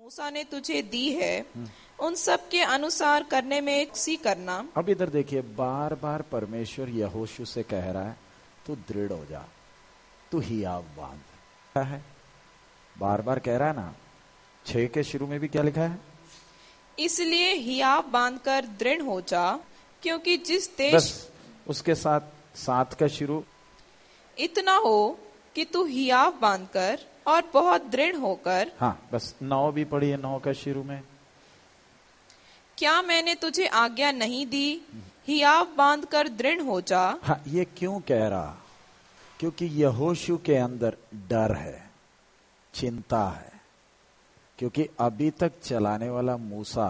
मूसा ने तुझे दी है। उन सब के अनुसार करने में सी करना। अब इधर देखिए बार बार परमेश्वर यहोशु से कह रहा है तू दृढ़ हो जा तू हियाव बाँध। क्या है? बार बार कह रहा है ना? छह के शुरू में भी क्या लिखा है? इसलिए हियाव बांधकर दृढ़ हो जा क्योंकि जिस देश बस उसके साथ सात का शुरू। इतना हो कि तू हियाव बांधकर और बहुत दृढ़ होकर हाँ बस नौ भी पढ़ी है नौ का शुरू में। क्या मैंने तुझे आज्ञा नहीं दी? हियाव बांधकर दृढ़ हो जा। हाँ ये क्यों कह रहा? क्योंकि यहोशु के अंदर डर है चिंता है। क्योंकि अभी तक चलाने वाला मूसा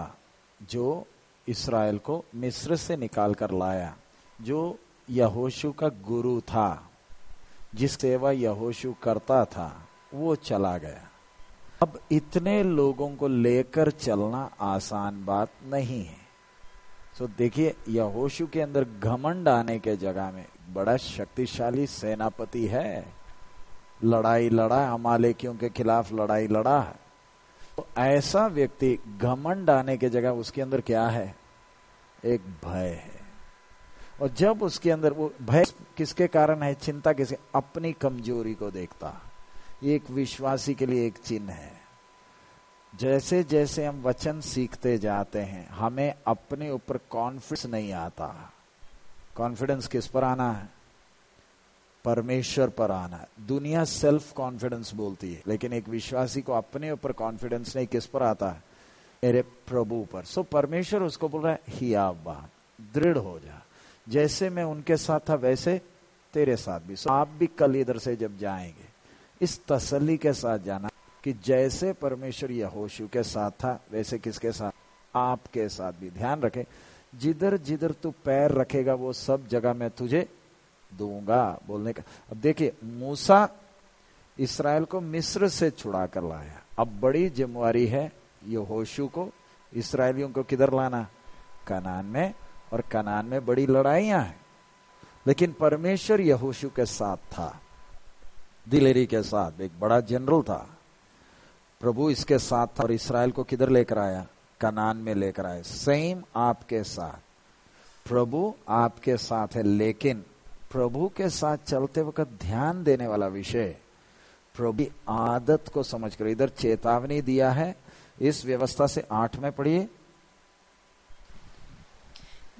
जो इसराइल को मिस्र से निकाल कर लाया जो यहोशु का गुरु था जिस सेवा यहोशु करता था वो चला गया। अब इतने लोगों को लेकर चलना आसान बात नहीं है। सो देखिए, यहोशु के अंदर घमंड आने के जगह में बड़ा शक्तिशाली सेनापति है। लड़ाई लड़ा, अमालेकियों के खिलाफ लड़ाई लड़ा। है तो ऐसा व्यक्ति घमंड आने के जगह उसके अंदर क्या है? एक भय है। और जब उसके अंदर वो भय किसके कारण है? चिंता किसके? अपनी कमज़ोरी को देखता। ये एक विश्वासी के लिए एक चिन्ह है। जैसे जैसे हम वचन सीखते जाते हैं, हमें अपने ऊपर कॉन्फिडेंस नहीं आता। कॉन्फिडेंस किस पर आना है? परमेश्वर पर आना है। दुनिया सेल्फ कॉन्फिडेंस बोलती है, लेकिन एक विश्वासी को अपने ऊपर कॉन्फिडेंस नहीं किस पर आता है? मेरे प्रभु पर। सो परमेश्वर उसको बोल रहा है, ही बात। दृढ़ हो जा। जैसे मैं उनके साथ था, वैसे तेरे साथ भी। सो आप भी कल इधर से जब जाएँगे इस तसल्ली के साथ जाना कि जैसे परमेश्वर यहोशू के साथ था, वैसे किसके साथ? आपके साथ भी। ध्यान रखे, जिधर जिधर तू पैर रखेगा, वो सब जगह मैं तुझे दूँगा, बोलने का। अब देखिए, मूसा इसराइल को मिस्र से छुड़ा कर लाया। अब बड़ी जिम्मेवारी है यहोशू को, इसराइलियों को किधर लाना? कनान में, और कनान में बड़ी लड़ाइयाँ हैं। लेकिन परमेश्वर यहोशू के साथ था। दिलेरी के साथ, एक बड़ा जनरल था। प्रभु इसके साथ था और इसराइल को किधर लेकर आया? कनान में लेकर आया सेम आपके साथ। प्रभु आपके साथ है, लेकिन प्रभु के साथ चलते वक्त ध्यान देने वाला विषय, प्रभु आदत को समझकर, इधर चेतावनी दिया है, इस व्यवस्था से आठ में पढ़िए।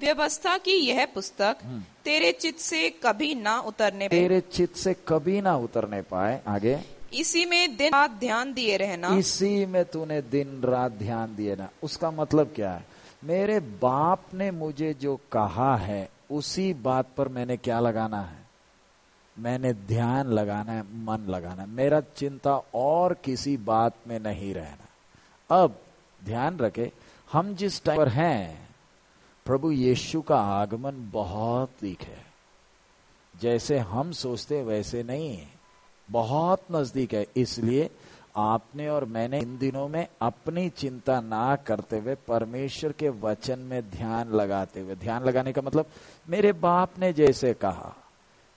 व्यवस्था की यह पुस्तक तेरे चित से कभी ना उतरने पाए। तेरे चित से कभी ना उतरने पाए। आगे। इसी में दिन रात ध्यान दिए रहना। इसी में तूने दिन रात ध्यान दिए ना। उसका मतलब क्या है? मेरे बाप ने मुझे जो कहा है उसी बात पर मैंने क्या लगाना है? मैंने ध्यान लगाना है मन लगाना है। मेरा चिंता और किसी बात में नहीं रहना। अब ध्यान रखे हम जिस टाइम पर हैं प्रभु यीशु का आगमन बहुत दिख है। जैसे हम सोचते वैसे नहीं है। बहुत नज़दीक है। इसलिए आपने और मैंने इन दिनों में अपनी चिंता ना करते हुए परमेश्वर के वचन में ध्यान लगाते हुए, ध्यान लगाने का मतलब मेरे बाप ने जैसे कहा,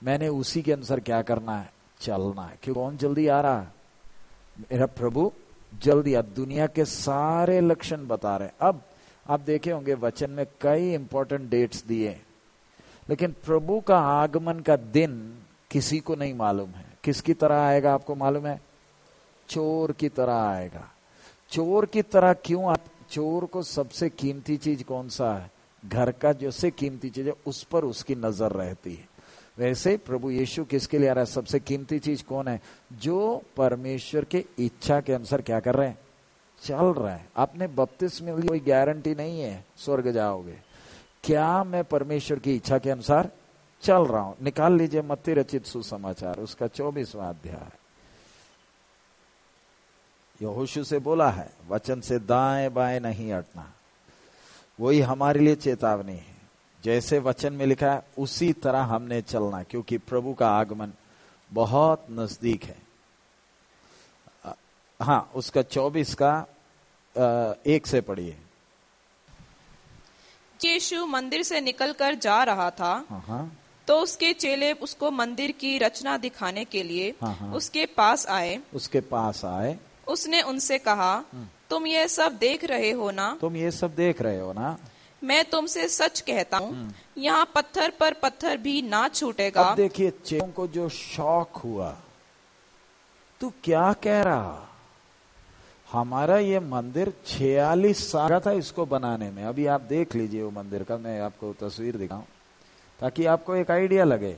मैंने उसी के अनुसार क्या करना है? चलना है। क्यों? कौन जल्दी आ रहा है? मेरा प्रभु जल्दी आ दुनिया के सारे लक्षण बता रहे अब आप देखे होंगे वचन में कई इंपॉर्टेंट डेट्स दिए। लेकिन प्रभु का आगमन का दिन किसी को नहीं मालूम है। किसकी तरह आएगा आपको मालूम है? चोर की तरह आएगा। चोर की तरह क्यों आप चोर को सबसे कीमती चीज़ कौन सा है? घर का जो से कीमती चीज़ है, उस पर उसकी नज़र रहती है। वैसे प्रभु यीशु किसके लिए आ रहा है? सबसे कीमती चीज़ कौन है? जो परमेश्वर के इच्छा के अनुसार क्या कर रहे हैं? चल रहा है। आपने बत्तीस में कोई गारंटी नहीं है, स्वर्ग जाओगे। क्या मैं परमेश्वर की इच्छा के अनुसार चल रहा हूँ? निकाल लीजिए मत्ती रचित सुसमाचार, उसका चौबीसवा अध्याय। यहोशु से बोला है, वचन से दाएँ बाएँ नहीं हटना। वही हमारे लिए चेतावनी है। जैसे वचन में लिखा है, उसी तरह हमने चलना, क्योंकि प्रभु का आगमन बहुत नज़दीक है। हाँ उसका चौबीस का एक से पढ़िए। यीशु मंदिर से निकलकर जा रहा था। हाँ हाँ। तो उसके चेले उसको मंदिर की रचना दिखाने के लिए हाँ। उसके पास आए। उसके पास आए। उसने उनसे कहा तुम ये सब देख रहे हो ना? तुम ये सब देख रहे हो ना? मैं तुमसे सच कहता हूँ यहाँ पत्थर पर पत्थर भी ना छूटेगा। अब देखिए चेलों को जो शौक हुआ तू क्या कह रहा? हमारा ये मंदिर छियालीस साल था इसको बनाने में। अभी आप देख लीजिए वो मंदिर का, मैं आपको तस्वीर दिखाऊँ, ताकि आपको एक आइडिया लगे।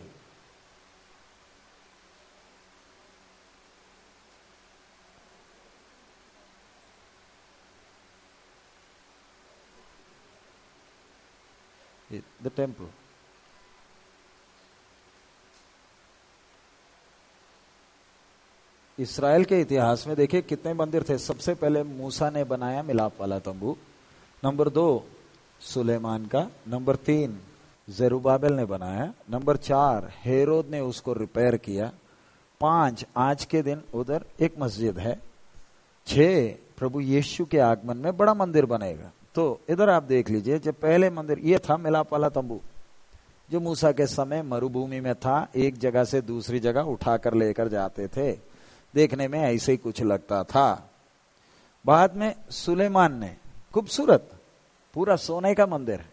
The temple. इसराइल के इतिहास में देखिए कितने मंदिर थे। सबसे पहले मूसा ने बनाया मिलाप वाला तंबू। नंबर दो, सुलेमान का। नंबर तीन जेरुबाबेल ने बनाया। नंबर चार, हेरोद ने उसको रिपेयर किया। पाँच, आज के दिन उधर एक मस्जिद है। छह, प्रभु यीशु के आगमन में बड़ा मंदिर बनेगा। तो इधर आप देख लीजिए, जब पहले मंदिर, ये था मिलाप वाला तंबू, जो मूसा के समय मरुभूमि में था, एक जगह से दूसरी जगह उठाकर लेकर जाते थे। देखने में ऐसे ही कुछ लगता था। बाद में सुलेमान ने, खूबसूरत, पूरा सोने का मंदिर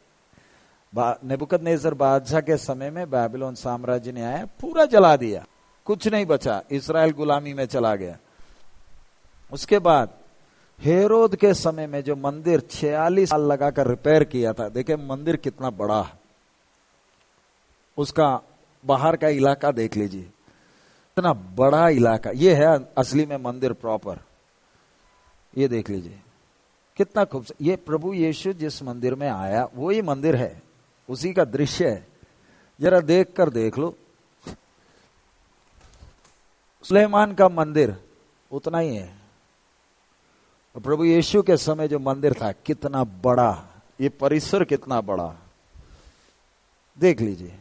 नेबुकद नेजर बादशाह के समय में बैबिलोन साम्राज्य ने आया, पूरा जला दिया। कुछ नहीं बचा इसराइल गुलामी में चला गया। उसके बाद हेरोद के समय में जो मंदिर छियालीस साल लगाकर रिपेयर किया था, देखे मंदिर कितना बड़ा। उसका बाहर का इलाका देख लीजिए। इतना बड़ा इलाका, ये है असली में मंदिर प्रॉपर ये देख लीजिए। कितना खूबसूरत ये प्रभु यीशु जिस मंदिर में आया, वो ही मंदिर है। उसी का दृश्य है। जरा देख कर देख लो। सुलेमान का मंदिर उतना ही है। और प्रभु यीशु के समय जो मंदिर था, कितना बड़ा। ये परिसर कितना बड़ा। देख लीजिए।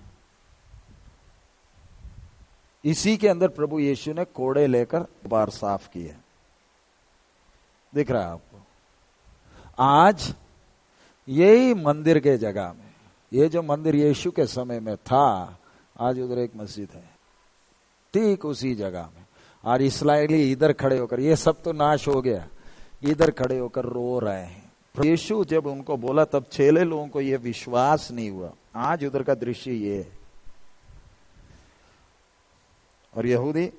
इसी के अंदर प्रभु यीशु ने कोड़े लेकर बार साफ़ किए। दिख रहा है आपको? आज यही मंदिर के जगह में, ये जो मंदिर यीशु के समय में था, आज उधर एक मस्जिद है। ठीक उसी जगह में। और इसराइली इधर खड़े होकर, ये सब तो नाश हो गया। इधर खड़े होकर रो रहे हैं। यीशु जब उनको बोला, तब छेले लोगों को यह विश्वास नहीं हुआ। आज उधर का दृश्य ये है। और यहूदी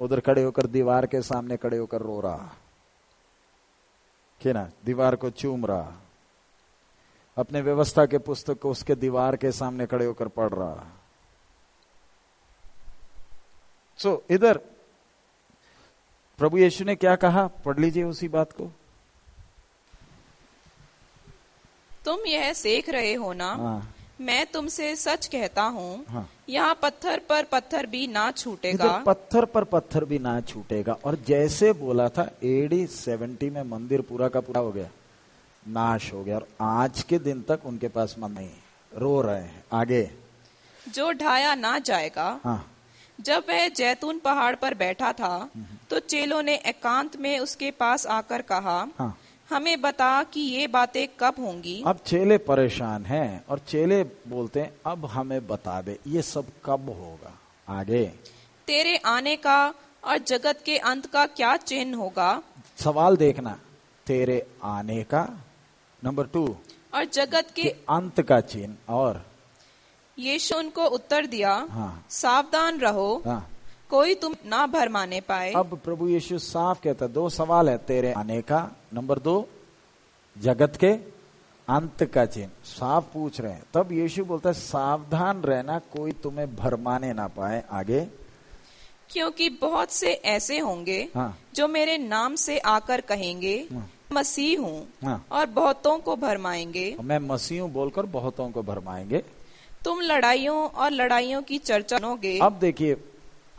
उधर खड़े होकर दीवार के सामने खड़े होकर रो रहा। कि ना? दीवार को चूम रहा। अपने व्यवस्था के पुस्तक को उसके दीवार के सामने खड़े होकर पढ़ रहा। सो so, इधर प्रभु यीशु ने क्या कहा? पढ़ लीजिए उसी बात को। तुम यह सेख रहे हो ना? हाँ, मैं तुमसे सच कहता हूँ। हाँ। यहाँ पत्थर पर पत्थर भी ना छूटेगा। पत्थर पर पत्थर भी ना छूटेगा। और जैसे बोला था एडी सेवेंटी में मंदिर पूरा का पूरा हो गया नाश हो गया। और आज के दिन तक उनके पास मन नहीं रो रहे हैं। आगे। जो ढाया ना जाएगा हाँ। जब वह जैतून पहाड़ पर बैठा था तो चेलों ने एकांत में उसके पास आकर कहा हाँ। हमें बता कि ये बातें कब होंगी। अब चेले परेशान हैं और चेले बोलते हैं अब हमें बता दे ये सब कब होगा? आगे तेरे आने का और जगत के अंत का क्या चिन्ह होगा? सवाल देखना तेरे आने का। नंबर टू और जगत के के अंत का चिन्ह और? यीशु उनको उत्तर दिया हाँ। सावधान रहो। हाँ। कोई तुम ना भरमाने पाए। अब प्रभु यीशु साफ़ कहता है दो सवाल है तेरे आने का। नंबर दो जगत के अंत का चिन्ह। साफ़ पूछ रहे हैं। तब यीशु बोलता है सावधान रहना कोई तुम्हें भरमाने ना पाए आगे। क्योंकि बहुत से ऐसे होंगे हाँ। जो मेरे नाम से आकर कहेंगे हाँ। मसीह हूँ हाँ। और बहुतों को भरमाएँगे मैं मसीह हूँ बोलकर बहुतों को भरमाएँगे तुम लड़ाइयों और लड़ाइयों की चर्चा अब देखिए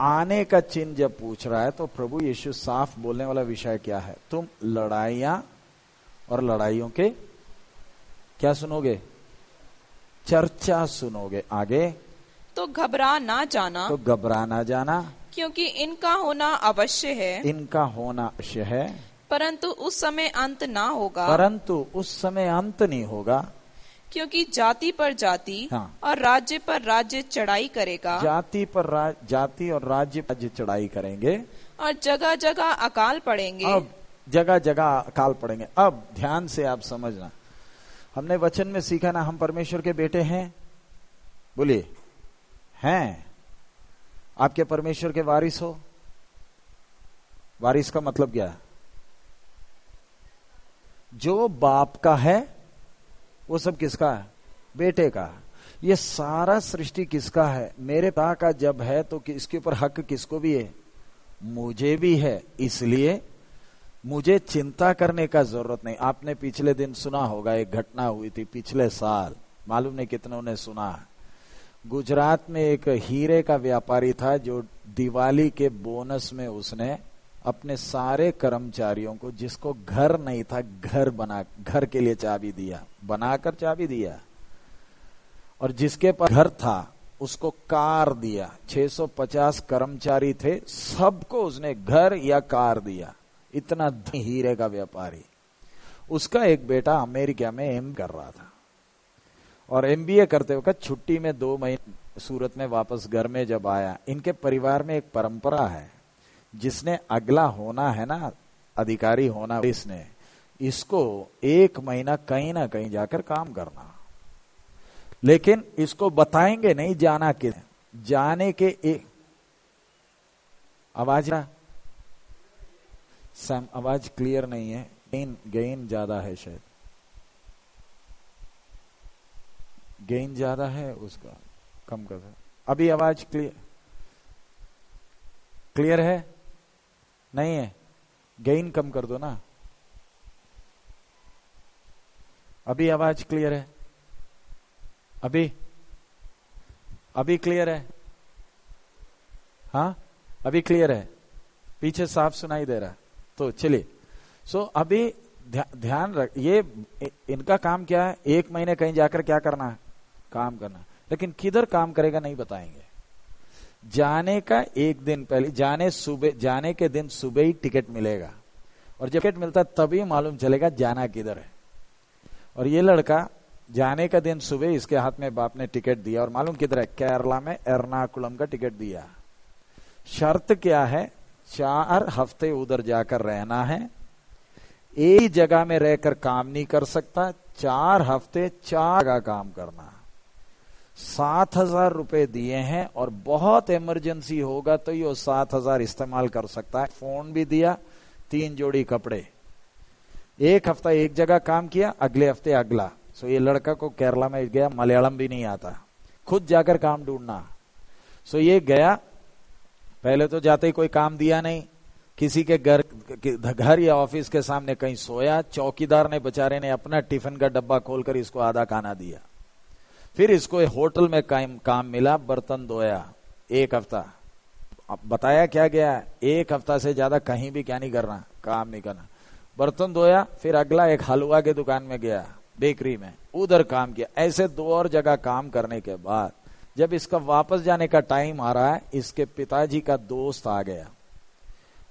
आने का चिन्ह जब पूछ रहा है तो प्रभु यीशु साफ़ बोलने वाला विषय क्या है? तुम लड़ाइया और लड़ाइयों के क्या सुनोगे? चर्चा सुनोगे। आगे। तो घबरा ना जाना। तो घबरा ना जाना। क्योंकि इनका होना अवश्य है। इनका होना अवश्य है। परंतु उस समय अंत ना होगा। परंतु उस समय अंत नहीं होगा। क्योंकि जाति पर जाति हाँ। और राज्य पर राज्य चढ़ाई करेगा। जाति पर जाति और राज्य पर राज्य चढ़ाई करेंगे। और जगह जगह अकाल पड़ेंगे। अब जगह जगह अकाल पड़ेंगे। अब ध्यान से आप समझना। हमने वचन में सीखा ना हम परमेश्वर के बेटे हैं। बोलिए। हैं। आपके परमेश्वर के वारिस हो। वारिस का मतलब क्या है? जो बाप का है वो सब किसका है? बेटे का ये सारा सृष्टि किसका है? मेरे पा का जब है तो इसके ऊपर हक किसको भी है? मुझे भी है। इसलिए मुझे चिंता करने का ज़रूरत नहीं। आपने पिछले दिन सुना होगा, एक घटना हुई थी पिछले साल। मालूम नहीं कितनों ने सुना गुजरात में एक हीरे का व्यापारी था, जो दिवाली के बोनस में उसने अपने सारे कर्मचारियों को, जिसको घर नहीं था, घर बना, घर के लिए चाबी दिया, बनाकर चाबी दिया। और जिसके पास घर था, उसको कार दिया। 650 कर्मचारी थे, सबको उसने घर या कार दिया। इतना हीरे का व्यापारी। उसका एक बेटा अमेरिका में एम कर रहा था। और एमबीए करते वक्त छुट्टी में दो महीने सूरत में वापस घर में जब आया, इनके परिवार में एक परंपरा है। जिसने अगला होना है ना, अधिकारी होना इसने, इसको एक महीना कहीं ना कहीं जाकर काम करना। लेकिन इसको बताएँगे नहीं जाना कि, जाने के एक आवाज़ सैम, आवाज़ क्लियर नहीं है, गेन गेन ज़्यादा है शायद। गेन ज़्यादा है उसका, कम कर अभी आवाज़ क्लियर क्लियर है? नहीं है। गेन कम कर दो ना। अभी आवाज़ क्लियर है? अभी? अभी क्लियर है? हाँ? अभी क्लियर है। पीछे साफ़ सुनाई दे रहा तो चलिए। सो अभी ध्या, ध्यान रख ये इनका काम क्या है? एक महीने कहीं जाकर क्या करना है? काम करना। लेकिन किधर काम करेगा नहीं बताएँगे। जाने का एक दिन पहले, जाने सुबह, जाने के दिन सुबह ही टिकट मिलेगा। और जब टिकट मिलता तभी मालूम चलेगा जाना किधर है। और ये लड़का जाने का दिन सुबह इसके हाथ में बाप ने टिकट दिया और मालूम किधर है? केरला में एर्नाकुलम का टिकट दिया। शर्त क्या है? चार हफ़्ते उधर जाकर रहना है। एक जगह में रहकर काम नहीं कर सकता। चार हफ़्ते चार जगह काम करना। सात हज़ार रुपए दिए हैं और बहुत इमरजेंसी होगा तो ये सात हज़ार इस्तेमाल कर सकता है। फ़ोन भी दिया, तीन जोड़ी कपड़े। एक हफ़्ता एक जगह काम किया, अगले हफ़्ते अगला। सो ये लड़का को केरला में गया, मलयालम भी नहीं आता। खुद जाकर काम ढूंढना। सो ये गया। पहले तो जाते ही कोई काम दिया नहीं। किसी के घर घर या ऑफ़िस के सामने कहीं सोया, चौकीदार ने, बेचारे ने अपना टिफ़िन का डब्बा खोलकर इसको आधा खाना दिया। फिर इसको होटल में काम काम मिला, बर्तन धोया, एक हफ़्ता। अब बताया क्या गया? एक हफ़्ता से ज़्यादा कहीं भी क्या नहीं करना, काम नहीं करना। बर्तन धोया, फिर अगला एक हलवा के दुकान में गया, बेकरी में। उधर काम किया। ऐसे दो और जगह काम करने के बाद, जब इसका वापस जाने का टाइम आ रहा है, इसके पिताजी का दोस्त आ गया।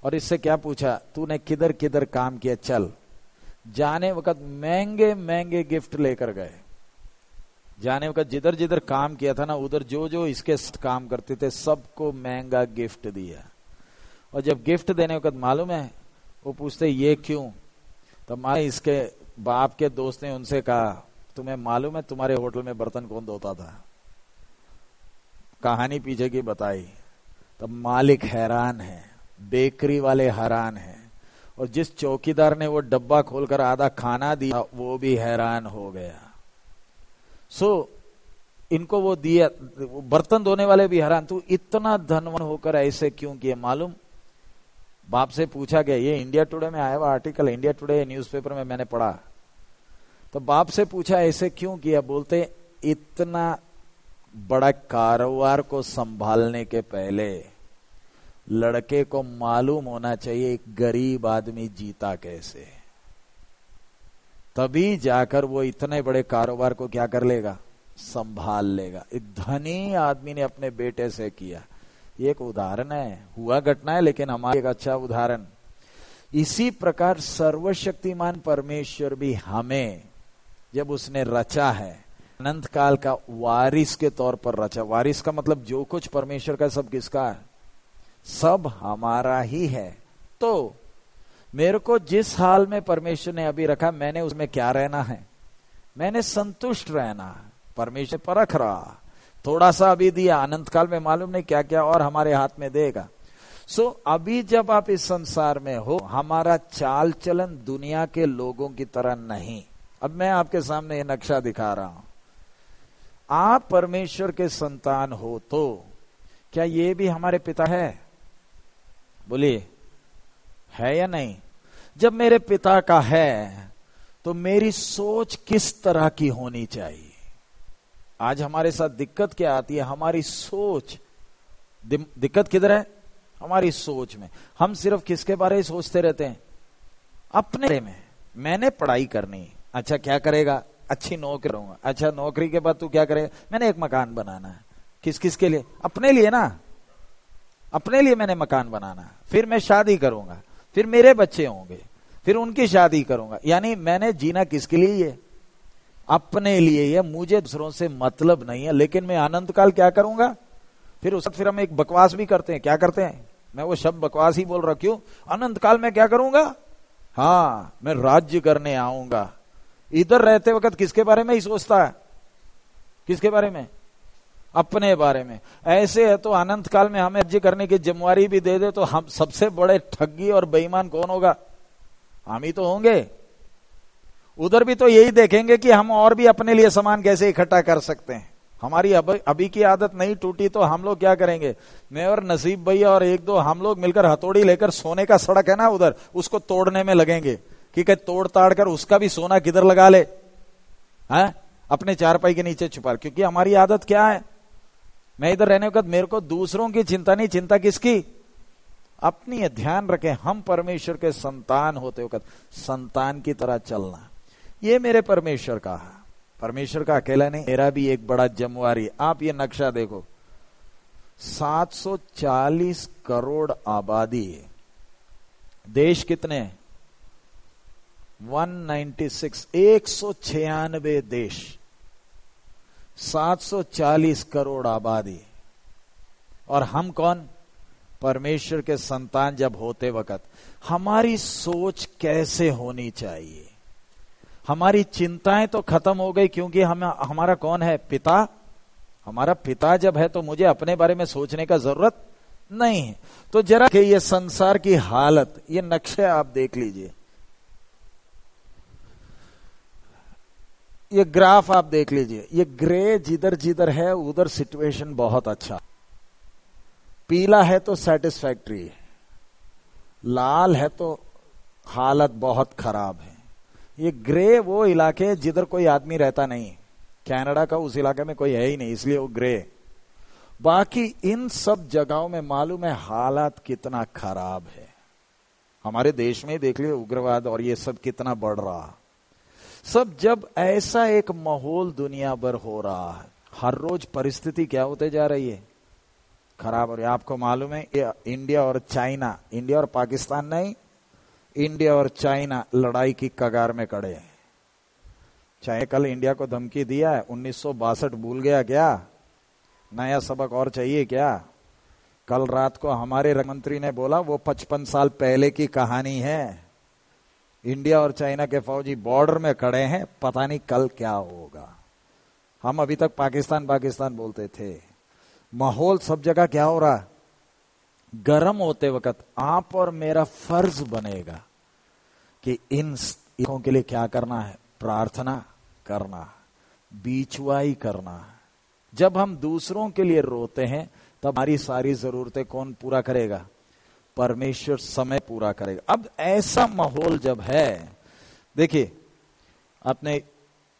और इससे क्या पूछा? तूने किधर किधर काम किया? चल। जाने वक्त महँगे महँगे गिफ्ट लेकर गए। जाने वक्त जिधर जिधर काम किया था ना, उधर जो जो इसके काम करते थे, सबको महँगा गिफ्ट दिया। और जब गिफ्ट देने वक्त मालूम है, वो पूछते, ये क्यों? तो माए इसके बाप के दोस्त ने उनसे कहा, तुम्हें मालूम है, तुम्हारे होटल में बर्तन कौन धोता था? कहानी पीछे की बताई। तब मालिक हैरान है, बेकरी वाले हैरान है। और जिस चौकीदार ने वो डब्बा खोलकर आधा खाना दिया, वो भी हैरान हो गया। सो, इनको वो दिया बर्तन धोने वाले भी हैरान, तू इतना धनवन होकर ऐसे क्यों किए? मालूम? बाप से पूछा गया, ये इंडिया टुडे में आया हुआ आर्टिकल इंडिया टुडे न्यूज़पेपर में मैंने पढ़ा। तो बाप से पूछा, ऐसे क्यों किया? बोलते, इतना बड़ा कारोबार को संभालने के पहले लड़के को मालूम होना चाहिए, एक गरीब आदमी जीता कैसे? तभी जाकर वो इतने बड़े कारोबार को क्या कर लेगा? संभाल लेगा। धनी आदमी ने अपने बेटे से किया। ये एक उदाहरण है। हुआ घटना है, लेकिन हमारे एक अच्छा उदाहरण। इसी प्रकार सर्वशक्तिमान परमेश्वर भी हमें, जब उसने रचा है, अनंत काल का वारिस के तौर पर रचा। वारिस का मतलब जो कुछ परमेश्वर का सब किसका है? सब हमारा ही है। तो मेरे को जिस हाल में परमेश्वर ने अभी रखा मैंने उसमें क्या रहना है? मैंने संतुष्ट रहना है। परमेश्वर परख रहा। थोड़ा सा अभी दिया अनंत काल में मालूम नहीं क्या क्या और हमारे हाथ में देगा। सो so, अभी जब आप इस संसार में हो हमारा चाल चलन दुनिया के लोगों की तरह नहीं। अब मैं आपके सामने ये नक्शा दिखा रहा हूँ। आप परमेश्वर के संतान हो तो क्या ये भी हमारे पिता है? बोलिए। है या नहीं? जब मेरे पिता का है तो मेरी सोच किस तरह की होनी चाहिए? आज हमारे साथ दिक्कत क्या आती है? हमारी सोच दिक्कत किधर है? हमारी सोच में। हम सिर्फ़ किसके बारे में सोचते रहते हैं? अपने में। मैंने पढ़ाई करनी। अच्छा क्या करेगा? अच्छी नौकरी रहूँगा अच्छा नौकरी के बाद तू क्या करेगा? मैंने एक मकान बनाना है। किस किस के लिए? अपने लिए ना। अपने लिए मैंने मकान बनाना फिर मैं शादी करूँगा। फिर मेरे बच्चे होंगे, फिर उनकी शादी करूँगा। यानी मैंने जीना किसके लिए है अपने लिए या। मुझे दूसरों से मतलब नहीं है, लेकिन मैं अनंत काल क्या करूँगा? फिर उस फिर हम एक बकवास भी करते हैं। क्या करते हैं? मैं वो शब्द बकवास ही बोल रहा क्यों? अनंत काल में क्या करूँगा? हाँ मैं राज्य करने आऊँगा। इधर रहते वक्त किसके बारे में ही सोचता है? किसके बारे में? अपने बारे में। ऐसे है तो अनंत काल में हमें राज्य करने की जिम्मेवारी भी दे दे तो हम सबसे बड़े ठगी और बेईमान कौन होगा? हम ही तो होंगे। उधर भी तो यही देखेंगे कि हम और भी अपने लिए सामान कैसे इकट्ठा कर सकते हैं। हमारी अब, अभी की आदत नहीं टूटी तो हम लोग क्या करेंगे? मैं और नसीब भैया और एक दो हम लोग मिलकर हथौड़ी लेकर सोने का सड़क है ना उधर उसको तोड़ने में लगेंगे। कि कहीं तोड़ ताड़ कर उसका भी सोना किधर लगा ले? है? अपने चारपाई के नीचे छुपा क्योंकि हमारी आदत क्या है? मैं इधर रहने वक्त मेरे को दूसरों की चिंता नहीं, चिंता किसकी? अपनी ध्यान रखें, हम परमेश्वर के संतान होते वक्त संतान की तरह चलना। ये मेरे परमेश्वर का है। परमेश्वर का अकेला नहीं, मेरा भी एक बड़ा जमवारी आप ये नक्शा देखो। 740 करोड़ आबादी है। देश कितने 196 एक देश। 740 करोड़ आबादी। और हम कौन? परमेश्वर के संतान जब होते वक्त, हमारी सोच कैसे होनी चाहिए? हमारी चिंताएँ तो खत्म हो गई क्योंकि हम, हमारा कौन है? पिता? हमारा पिता जब है तो मुझे अपने बारे में सोचने का ज़रूरत नहीं है। तो जरा कि ये संसार की हालत, ये नक्शे आप देख लीजिए। ये ग्राफ आप देख लीजिए। ये ग्रे जिधर जिधर है, उधर सिचुएशन बहुत अच्छा। पीला है तो सेटिस्फैक्ट्री है। लाल है तो हालत बहुत खराब है। ये ग्रे वो इलाके जिधर कोई आदमी रहता नहीं कनाडा का उस इलाके में कोई है ही नहीं, इसलिए वो ग्रे बाकी इन सब जगहों में मालूम है हालात कितना खराब है। हमारे देश में देख लियो उग्रवाद और ये सब कितना बढ़ रहा सब जब ऐसा एक माहौल दुनिया भर हो रहा है, हर रोज परिस्थिति क्या होते जा रही है? खराब हो रही आपको मालूम है इंडिया और चाइना, इंडिया और पाकिस्तान नहीं, इंडिया और चाइना लड़ाई की कगार में खड़े हैं। चाहे कल इंडिया को धमकी दिया है, उन्नीस सौ बासठ भूल गया क्या? नया सबक और चाहिए क्या? कल रात को हमारे मंत्री ने बोला, वो पचपन साल पहले की कहानी है। इंडिया और चाइना के फौजी बॉर्डर में खड़े हैं, पता नहीं कल क्या होगा। हम अभी तक पाकिस्तान पाकिस्तान बोलते थे। माहौल सब जगह क्या हो रहा? गर्म होते वक्त आप और मेरा फ़र्ज़ बनेगा कि इन के लिए क्या करना है। प्रार्थना करना, बीचवाई करना। जब हम दूसरों के लिए रोते हैं, तब हमारी सारी जरूरतें कौन पूरा करेगा? परमेश्वर समय पूरा करेगा। अब ऐसा माहौल जब है, देखिए, आपने,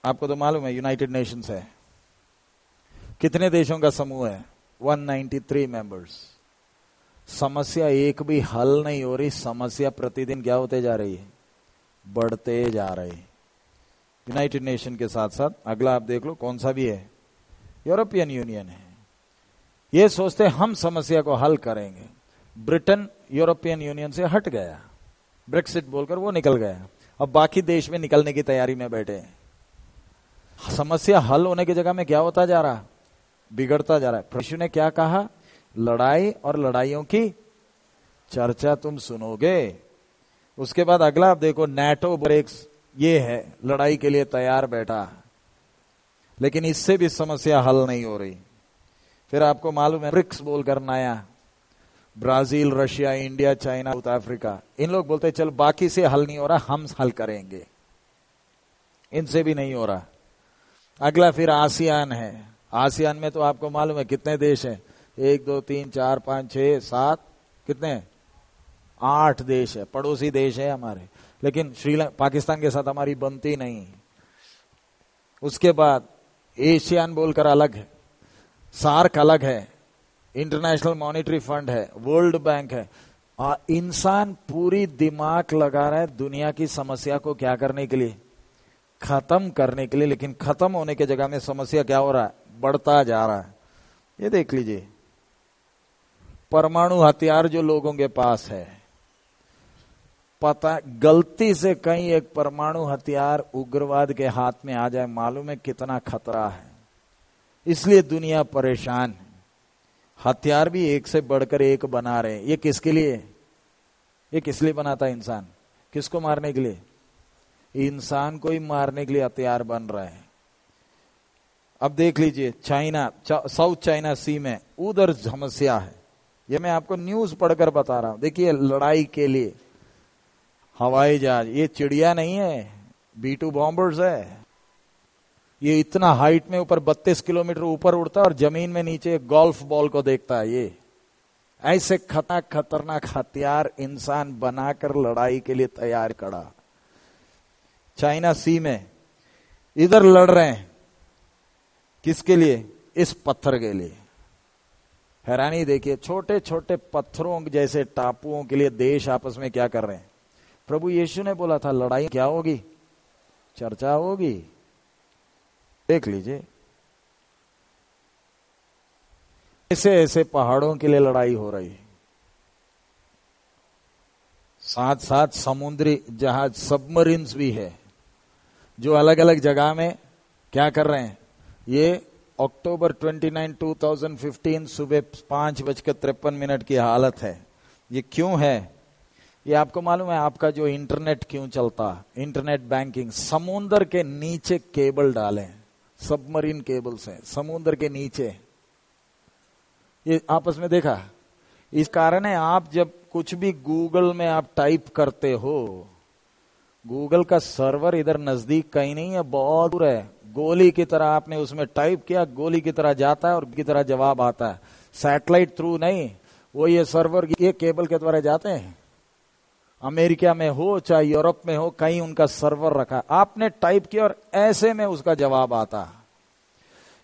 आपको तो मालूम है यूनाइटेड नेशंस है। कितने देशों का समूह है? 193 मेंबर्स समस्या एक भी हल नहीं हो रही, समस्या प्रतिदिन क्या होते जा रही है? बढ़ते जा रहे यूनाइटेड नेशन के साथ साथ, अगला आप देख लो, कौन सा भी है? यूरोपियन यूनियन है। ये सोचते हम समस्या को हल करेंगे। ब्रिटेन यूरोपियन यूनियन से हट गया। ब्रेक्सिट बोलकर वो निकल गया। अब बाकी देश में निकलने की तैयारी में बैठे। समस्या हल होने की जगह में क्या होता जा रहा? बिगड़ता जा रहा है। प्रभु ने क्या कहा? लड़ाई और लड़ाइयों की चर्चा तुम सुनोगे। उसके बाद अगला, आप देखो, नेटो ब्रेक्स, ये है, लड़ाई के लिए तैयार बैठा। लेकिन इससे भी समस्या हल नहीं हो रही। फिर आपको मालूम है, ब्रिक्स बोलकर नया Brazil, Russia, India, China, South Africa. इन लोग बोलते, चल, बाकी से हल नहीं हो रहा, हम हल करेंगे। इनसे भी नहीं हो रहा। अगला फिर आसियान है। आसियान में तो आपको मालूम है कितने देश हैं? एक, दो, तीन, चार, पाँच, छह, सात, कितने? आठ देश है। पड़ोसी देश है हमारे। लेकिन श्रीलंका पाकिस्तान के साथ हमारी बनती नहीं। उसके बाद एशियान बोलकर अलग है। सार्क अलग है। इंटरनेशनल मॉनिटरी फंड है वर्ल्ड बैंक है। और इंसान पूरी दिमाग लगा रहा है दुनिया की समस्या को क्या करने के लिए। खत्म करने के लिए, लेकिन खत्म होने के जगह में समस्या क्या हो रहा है? बढ़ता जा रहा है। ये देख लीजिए। परमाणु हथियार जो लोगों के पास है, पता, गलती से कहीं एक परमाणु हथियार उग्रवाद के हाथ में आ जाए, मालूम है कितना खतरा है। इसलिए दुनिया परेशान है। हथियार भी एक से बढ़कर एक बना रहे ये किसके लिए? ये किस लिए बनाता है इंसान? किसको मारने के लिए? इंसान को ही मारने के लिए हथियार बन रहा है। अब देख लीजिए, चाइना साउथ चाइना सी में उधर समस्या है। ये मैं आपको न्यूज़ पढ़कर बता रहा हूँ। देखिए, लड़ाई के लिए हवाई जहाज़, ये चिड़िया नहीं है बी टू बॉम्बर्स है। ये इतना हाइट में ऊपर बत्तीस किलोमीटर ऊपर उड़ता है और ज़मीन में नीचे गोल्फ बॉल को देखता है ये। ऐसे खतरनाक खतरनाक हथियार इंसान बनाकर लड़ाई के लिए तैयार करा। चाइना सी में इधर लड़ रहे हैं। किसके लिए? इस पत्थर के लिए। हैरानी देखिए छोटे छोटे पत्थरों जैसे टापुओं के लिए देश आपस में क्या कर रहे हैं? प्रभु यीशु ने बोला था, लड़ाई क्या होगी? चर्चा होगी? देख लीजिए। ऐसे ऐसे पहाड़ों के लिए लड़ाई हो रही है। साथ साथ समुद्री जहाज़ सबमरीन्स भी है, जो अलग अलग जगह में क्या कर रहे हैं? ये अक्टूबर 29 2015 सुबह पाँच बजकर तिरपन मिनट की हालत है। ये क्यों है? ये आपको मालूम है, आपका जो इंटरनेट क्यों चलता? इंटरनेट बैंकिंग समुन्द्र के नीचे केबल डाले। सबमरीन केबल्स हैं, समुद्र के नीचे। ये आपस में देखा? इस कारण है आप जब कुछ भी गूगल में आप टाइप करते हो गूगल का सर्वर इधर नज़दीक कहीं नहीं है, बहुत दूर है। गोली की तरह आपने उसमें टाइप किया, गोली की तरह जाता है और की तरह जवाब आता है। सैटेलाइट थ्रू नहीं, वो ये सर्वर ये केबल के द्वारा जाते हैं। अमेरिका में हो, चाहे यूरोप में हो, कहीं उनका सर्वर रखा। आपने टाइप किया और ऐसे में उसका जवाब आता।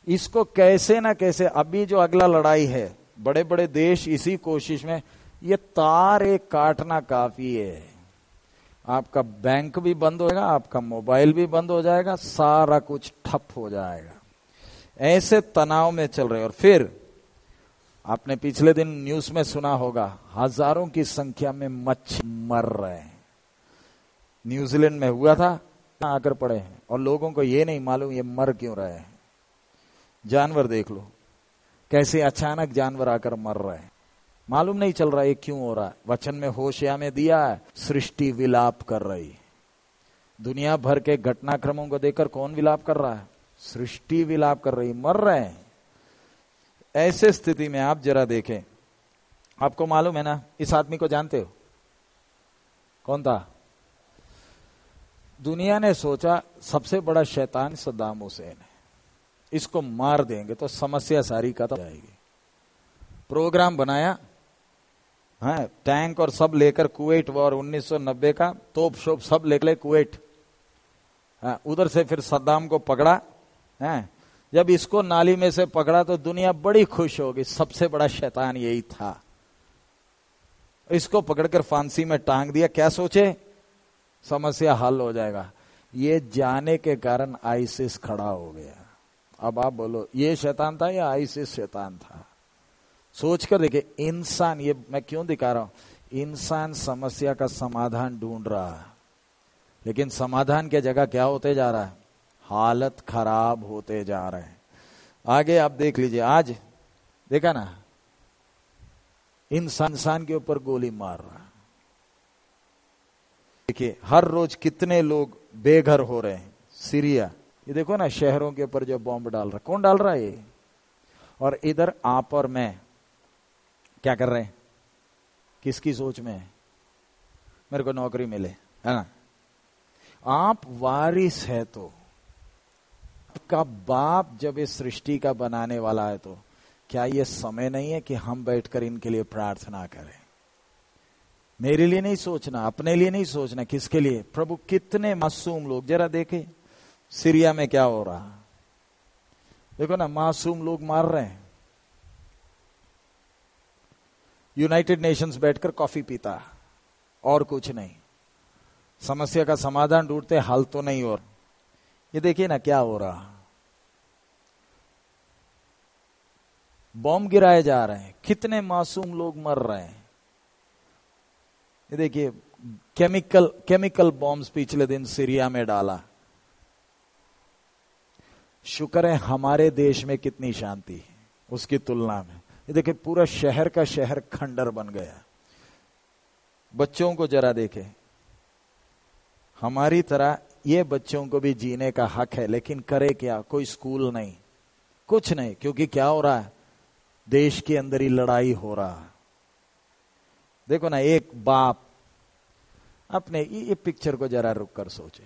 इसको कैसे ना कैसे, अभी जो अगला लड़ाई है बड़े बड़े देश इसी कोशिश में, ये तार एक काटना काफ़ी है। आपका बैंक भी बंद हो जाएगा, आपका मोबाइल भी बंद हो जाएगा, सारा कुछ ठप हो जाएगा। ऐसे तनाव में चल रहे और फिर आपने पिछले दिन न्यूज़ में सुना होगा, हज़ारों की संख्या में मच्छी मर रहे हैं। न्यूजीलैंड में हुआ था, आकर पड़े हैं। और लोगों को ये नहीं मालूम ये मर क्यों रहे हैं। जानवर देख लो, कैसे अचानक जानवर आकर मर रहे हैं। मालूम नहीं चल रहा ये क्यों हो रहा है। वचन में होशिया में दिया है, सृष्टि विलाप कर रही दुनिया भर के घटनाक्रमों को देखकर कौन विलाप कर रहा है? सृष्टि विलाप कर रही मर रहे हैं। ऐसे स्थिति में आप जरा देखें। आपको मालूम है ना इस आदमी को जानते हो? कौन था? दुनिया ने सोचा सबसे बड़ा शैतान सद्दाम हुसैन है। इसको मार देंगे तो समस्या सारी खत्म जाएगी। प्रोग्राम बनाया हाँ टैंक और सब लेकर कुवैत वॉर 1990 का तोप शोप सब लेकर ले कुवैत। हाँ, उधर से फिर सद्दाम को पकड़ा है हाँ, जब इसको नाली में से पकड़ा तो दुनिया बड़ी खुश होगी। सबसे बड़ा शैतान यही था। इसको पकड़कर फांसी में टांग दिया। क्या सोचे? समस्या हल हो जाएगा। ये जाने के कारण आईसिस खड़ा हो गया। अब आप बोलो, ये शैतान था या आईसिस शैतान था? सोचकर देखे इंसान, ये मैं क्यों दिखा रहा हूँ? इंसान समस्या का समाधान ढूंढ रहा है। लेकिन समाधान के जगह क्या होते जा रहा है? हालत खराब होते जा रहे हैं। आगे आप देख लीजिए, आज देखा ना, इंसान इंसान के ऊपर गोली मार रहा देखिए, हर रोज कितने लोग बेघर हो रहे हैं। सीरिया, ये देखो ना, शहरों के ऊपर जो बॉम्ब डाल रहा कौन डाल रहा है ये? और इधर आप और मैं, क्या कर रहे हैं? किसकी सोच में है? मेरे को नौकरी मिले, है ना? आप वारिस है तो आपका बाप जब इस सृष्टि का बनाने वाला है तो क्या ये समय नहीं है कि हम बैठकर इनके लिए प्रार्थना करें? मेरे लिए नहीं सोचना, अपने लिए नहीं सोचना, किसके लिए? प्रभु, कितने मासूम लोग, जरा देखे, सीरिया में क्या हो रहा? देखो ना, मासूम लोग मार रहे हैं। यूनाइटेड नेशंस बैठकर कॉफ़ी पीता, और कुछ नहीं। समस्या का समाधान ढूंढते, हल तो नहीं और ये देखिए ना क्या हो रहा। बॉम्ब गिराए जा रहे हैं, कितने मासूम लोग मर रहे हैं। ये देखिए, केमिकल केमिकल बॉम्ब्स पिछले दिन सीरिया में डाला। शुक्र है हमारे देश में कितनी शांति है, उसकी तुलना में। ये देखिए, पूरा शहर का शहर खंडर बन गया। बच्चों को जरा देखे। हमारी तरह ये बच्चों को भी जीने का हक है, लेकिन करे क्या? कोई स्कूल नहीं। कुछ नहीं, क्योंकि क्या हो रहा है? देश के अंदर ही लड़ाई हो रहा है। देखो ना, एक बाप अपने, ये पिक्चर को जरा रुक कर सोचे।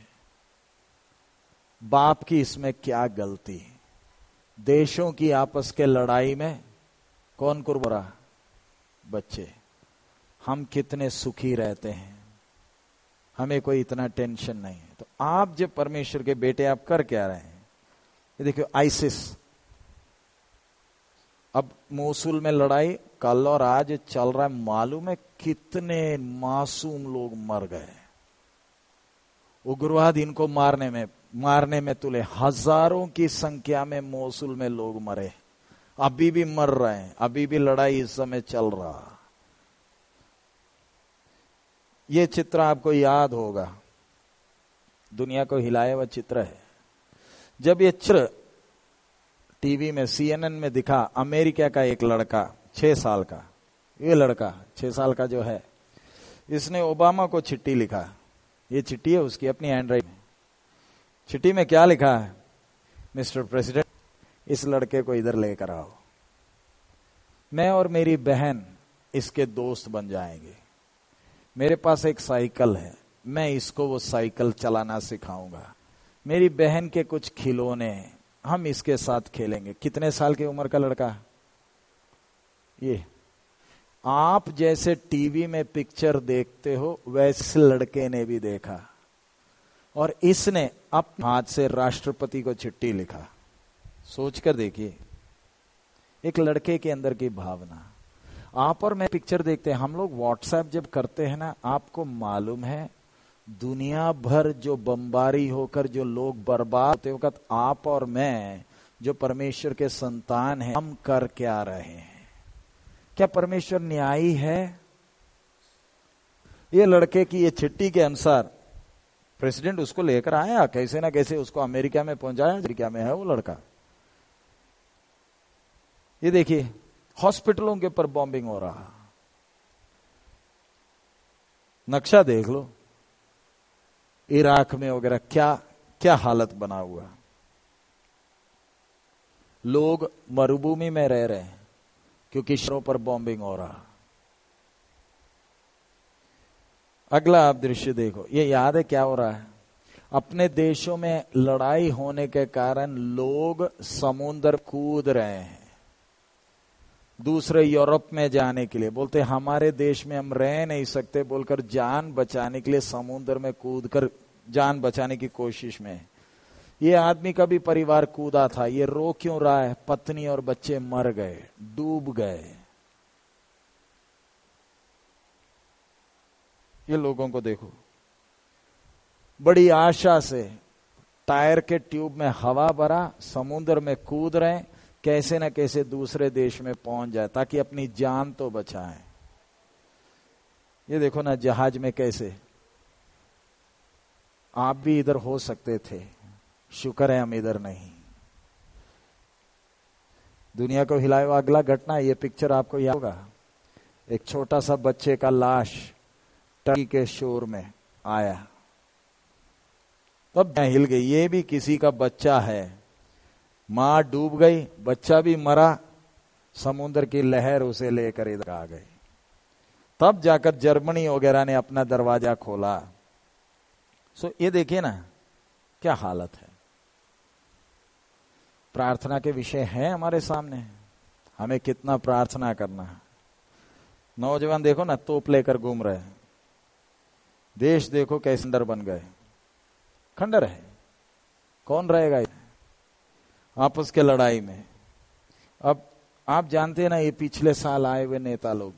बाप की इसमें क्या गलती है? देशों की आपस के लड़ाई में कौन कुर्बरा? बच्चे। हम कितने सुखी रहते हैं। हमें कोई इतना टेंशन नहीं है। तो आप जब परमेश्वर के बेटे आप कर क्या रहे हैं? ये देखियो आइसिस। अब मोसुल में लड़ाई, कल और आज चल रहा है, मालूम है कितने मासूम लोग मर गए। उग्रवाद इनको मारने में मारने में तुले। हज़ारों की संख्या में मोसुल में लोग मरे। अभी भी मर रहे हैं, अभी भी लड़ाई इस समय चल रहा। ये चित्र आपको याद होगा। दुनिया को हिलाए हुआ चित्र है। जब ये चित्र टीवी में सीएनएन में दिखा, अमेरिका का एक लड़का, छह साल का, ये लड़का, छह साल का जो है, इसने ओबामा को चिट्ठी लिखा। ये चिट्ठी है उसकी अपनी एंड्रॉइड में। चिट्ठी में क्या लिखा है? मिस्टर प्रेसिडेंट, इस लड़के को इधर लेकर आओ। मैं और मेरी बहन इसके दोस्त बन जाएँगे। मेरे पास एक साइकिल है। मैं इसको वो साइकिल चलाना सिखाऊँगा। मेरी बहन के कुछ खिलौने, हम इसके साथ खेलेंगे। कितने साल की उम्र का लड़का? ये। आप जैसे टीवी में पिक्चर देखते हो, वैसे लड़के ने भी देखा। और इसने अब हाथ से राष्ट्रपति को चिट्ठी लिखा। सोचकर देखिए। एक लड़के के अंदर की भावना। आप और मैं पिक्चर देखते हैं। हम लोग व्हाट्सएप जब करते हैं ना, आपको मालूम है दुनिया भर जो बम्बारी होकर जो लोग बर्बाद होते वक्त आप और मैं, जो परमेश्वर के संतान हैं, हम कर क्या रहे हैं? क्या परमेश्वर न्यायी है? ये लड़के की ये चिट्ठी के अनुसार, प्रेसिडेंट उसको लेकर आया, कैसे ना कैसे उसको अमेरिका में पहुँचाया, अमेरिका में है वो लड़का। ये देखिए, हॉस्पिटलों के ऊपर बॉम्बिंग हो रहा। नक्शा देख लो। इराक में वगैरह क्या क्या हालत बना हुआ लोग मरुभूमि में रह रहे हैं, क्योंकि शहरों पर बॉम्बिंग हो रहा अगला आप दृश्य देखो, ये याद है क्या हो रहा है? अपने देशों में लड़ाई होने के कारण लोग समुद्र कूद रहे हैं। दूसरे यूरोप में जाने के लिए। बोलते, हमारे देश में हम रह नहीं सकते, बोलकर जान बचाने के लिए समुद्र में कूद कर जान बचाने की कोशिश में। ये आदमी का भी परिवार कूदा था। ये रो क्यों रहा है? पत्नी और बच्चे मर गए, डूब गए। ये लोगों को देखो। बड़ी आशा से टायर के ट्यूब में हवा भरा, समुद्र में कूद रहे कैसे न कैसे दूसरे देश में पहुँच जाए, ताकि अपनी जान तो बचाए। ये देखो ना, जहाज़ में कैसे? आप भी इधर हो सकते थे। शुक्र है हम इधर नहीं। दुनिया को हिलाए हुआ अगला घटना, ये पिक्चर आपको याद होगा। एक छोटा सा बच्चे का लाश टर्की के शोर में आया। तब हिल गई। ये भी किसी का बच्चा है। माँ डूब गई, बच्चा भी मरा, समुद्र की लहर उसे लेकर इधर आ गई। तब जाकर जर्मनी वगैरह ने अपना दरवाज़ा खोला। सो ये देखिए ना, क्या हालत है। प्रार्थना के विषय है हमारे सामने। हमें कितना प्रार्थना करना है। नौजवान देखो ना, तोप लेकर घूम रहे देश देखो, कैसे बन गए। खंडर है। कौन रहेगा आपस के लड़ाई में। अब आप जानते हैं ना, ये पिछले साल आए हुए नेता लोग।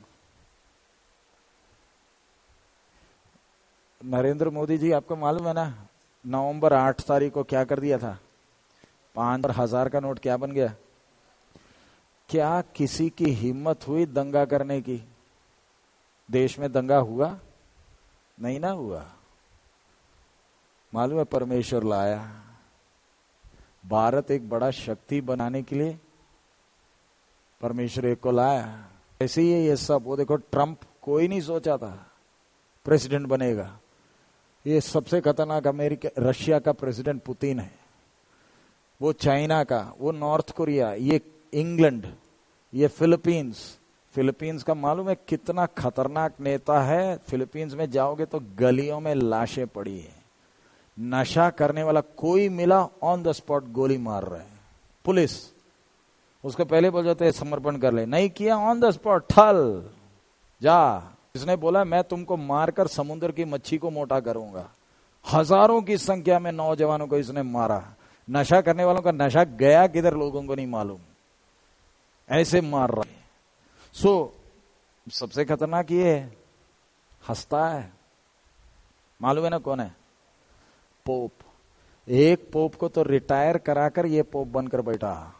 नरेंद्र मोदी जी, आपको मालूम है ना, नवंबर आठ तारीख को क्या कर दिया था? पाँच हज़ार का नोट क्या बन गया? क्या किसी की हिम्मत हुई दंगा करने की? देश में दंगा हुआ? नहीं ना हुआ। मालूम है, परमेश्वर लाया। भारत एक बड़ा शक्ति बनाने के लिए परमेश्वर एक को लाया। ऐसे ही ये सब, वो देखो, ट्रंप कोई नहीं सोचा था प्रेसिडेंट बनेगा। ये सबसे खतरनाक अमेरिका, रशिया का प्रेसिडेंट पुतिन है। वो चाइना का, वो नॉर्थ कोरिया, ये इंग्लैंड, ये फिलीपींस। फिलीपींस का मालूम है कितना खतरनाक नेता है। फिलीपींस में जाओगे तो गलियों में लाशें पड़ी है। नशा करने वाला कोई मिला ऑन द स्पॉट गोली मार रहे हैं। पुलिस, उसको पहले बोल जाते समर्पण कर ले। नहीं किया ऑन द स्पॉट ठल। जा। इसने बोला, मैं तुमको मारकर समुद्र की मच्छी को मोटा करूँगा। हज़ारों की संख्या में नौजवानों को इसने मारा। नशा करने वालों का नशा गया किधर, लोगों को नहीं मालूम। ऐसे मार रहे सो, सबसे खतरनाक ये है, हंसता है। मालूम है ना कौन है? पोप। एक पोप को तो रिटायर कराकर ये पोप बनकर बैठा।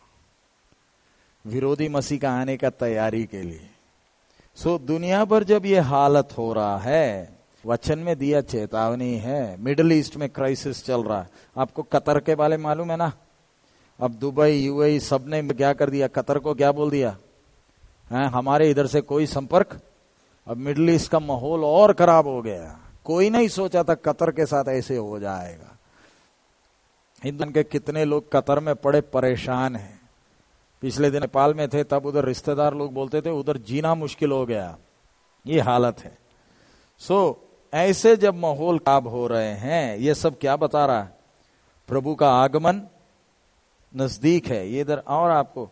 विरोधी मसीह का आने का तैयारी के लिए। सो दुनिया पर जब ये हालत हो रहा है, वचन में दिया चेतावनी है, मिडल ईस्ट में क्राइसिस चल रहा है। आपको कतर के बारे में मालूम है ना? अब दुबई, यूएई सबने क्या कर दिया? कतर को क्या बोल दिया? है, हमारे इधर से कोई संपर्क? अब मिडल ईस्ट का माहौल और खराब हो गया। कोई नहीं सोचा था कतर के साथ ऐसे हो जाएगा। हिंदुस्तान के कितने लोग कतर में पड़े परेशान हैं। पिछले दिन नेपाल में थे तब उधर रिश्तेदार लोग बोलते थे उधर जीना मुश्किल हो गया। ये हालत है। सो so, ऐसे जब माहौल खराब हो रहे हैं ये सब क्या बता रहा है? प्रभु का आगमन नज़दीक है। ये इधर और आपको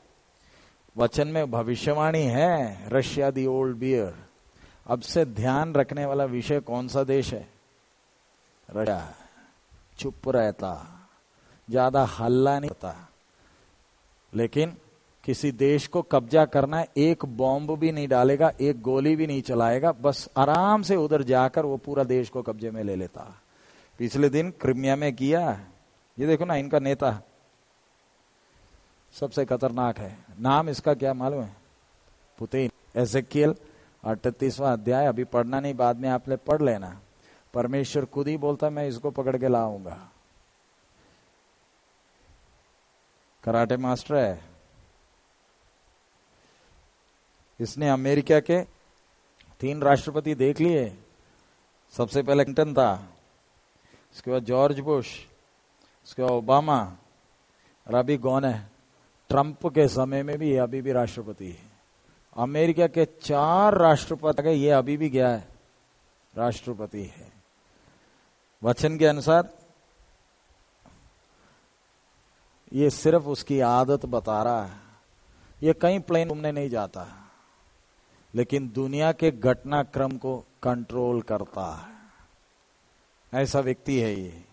वचन में भविष्यवाणी है रशिया दी ओल्ड बियर। अब से ध्यान रखने वाला विषय कौन सा देश है? रशिया। चुप रहता। ज़्यादा हल्ला नहीं होता। लेकिन किसी देश को कब्जा करना एक बॉम्ब भी नहीं डालेगा, एक गोली भी नहीं चलाएगा, बस आराम से उधर जाकर वो पूरा देश को कब्जे में ले लेता। पिछले दिन क्रिमिया में किया। ये देखो ना इनका नेता। सबसे खतरनाक है। नाम इसका क्या मालूम है? पुतिन। एजेकियल अड़तीसवां अध्याय, अभी पढ़ना नहीं, बाद में आपने पढ़ लेना। परमेश्वर खुद ही बोलता, मैं इसको पकड़ के लाऊँगा। कराटे मास्टर है। इसने अमेरिका के तीन राष्ट्रपति देख लिए। सबसे पहले क्लिंटन था, उसके बाद जॉर्ज बुश, उसके बाद ओबामा, और अभी कौन है। ट्रंप के समय में भी अभी भी राष्ट्रपति है। अमेरिका के चार राष्ट्रपति ये अभी भी गया है, राष्ट्रपति है। वचन के अनुसार, ये सिर्फ़ उसकी आदत बता रहा है। ये कहीं प्लेन घूमने नहीं जाता, लेकिन दुनिया के घटनाक्रम को कंट्रोल करता है। ऐसा व्यक्ति है ये।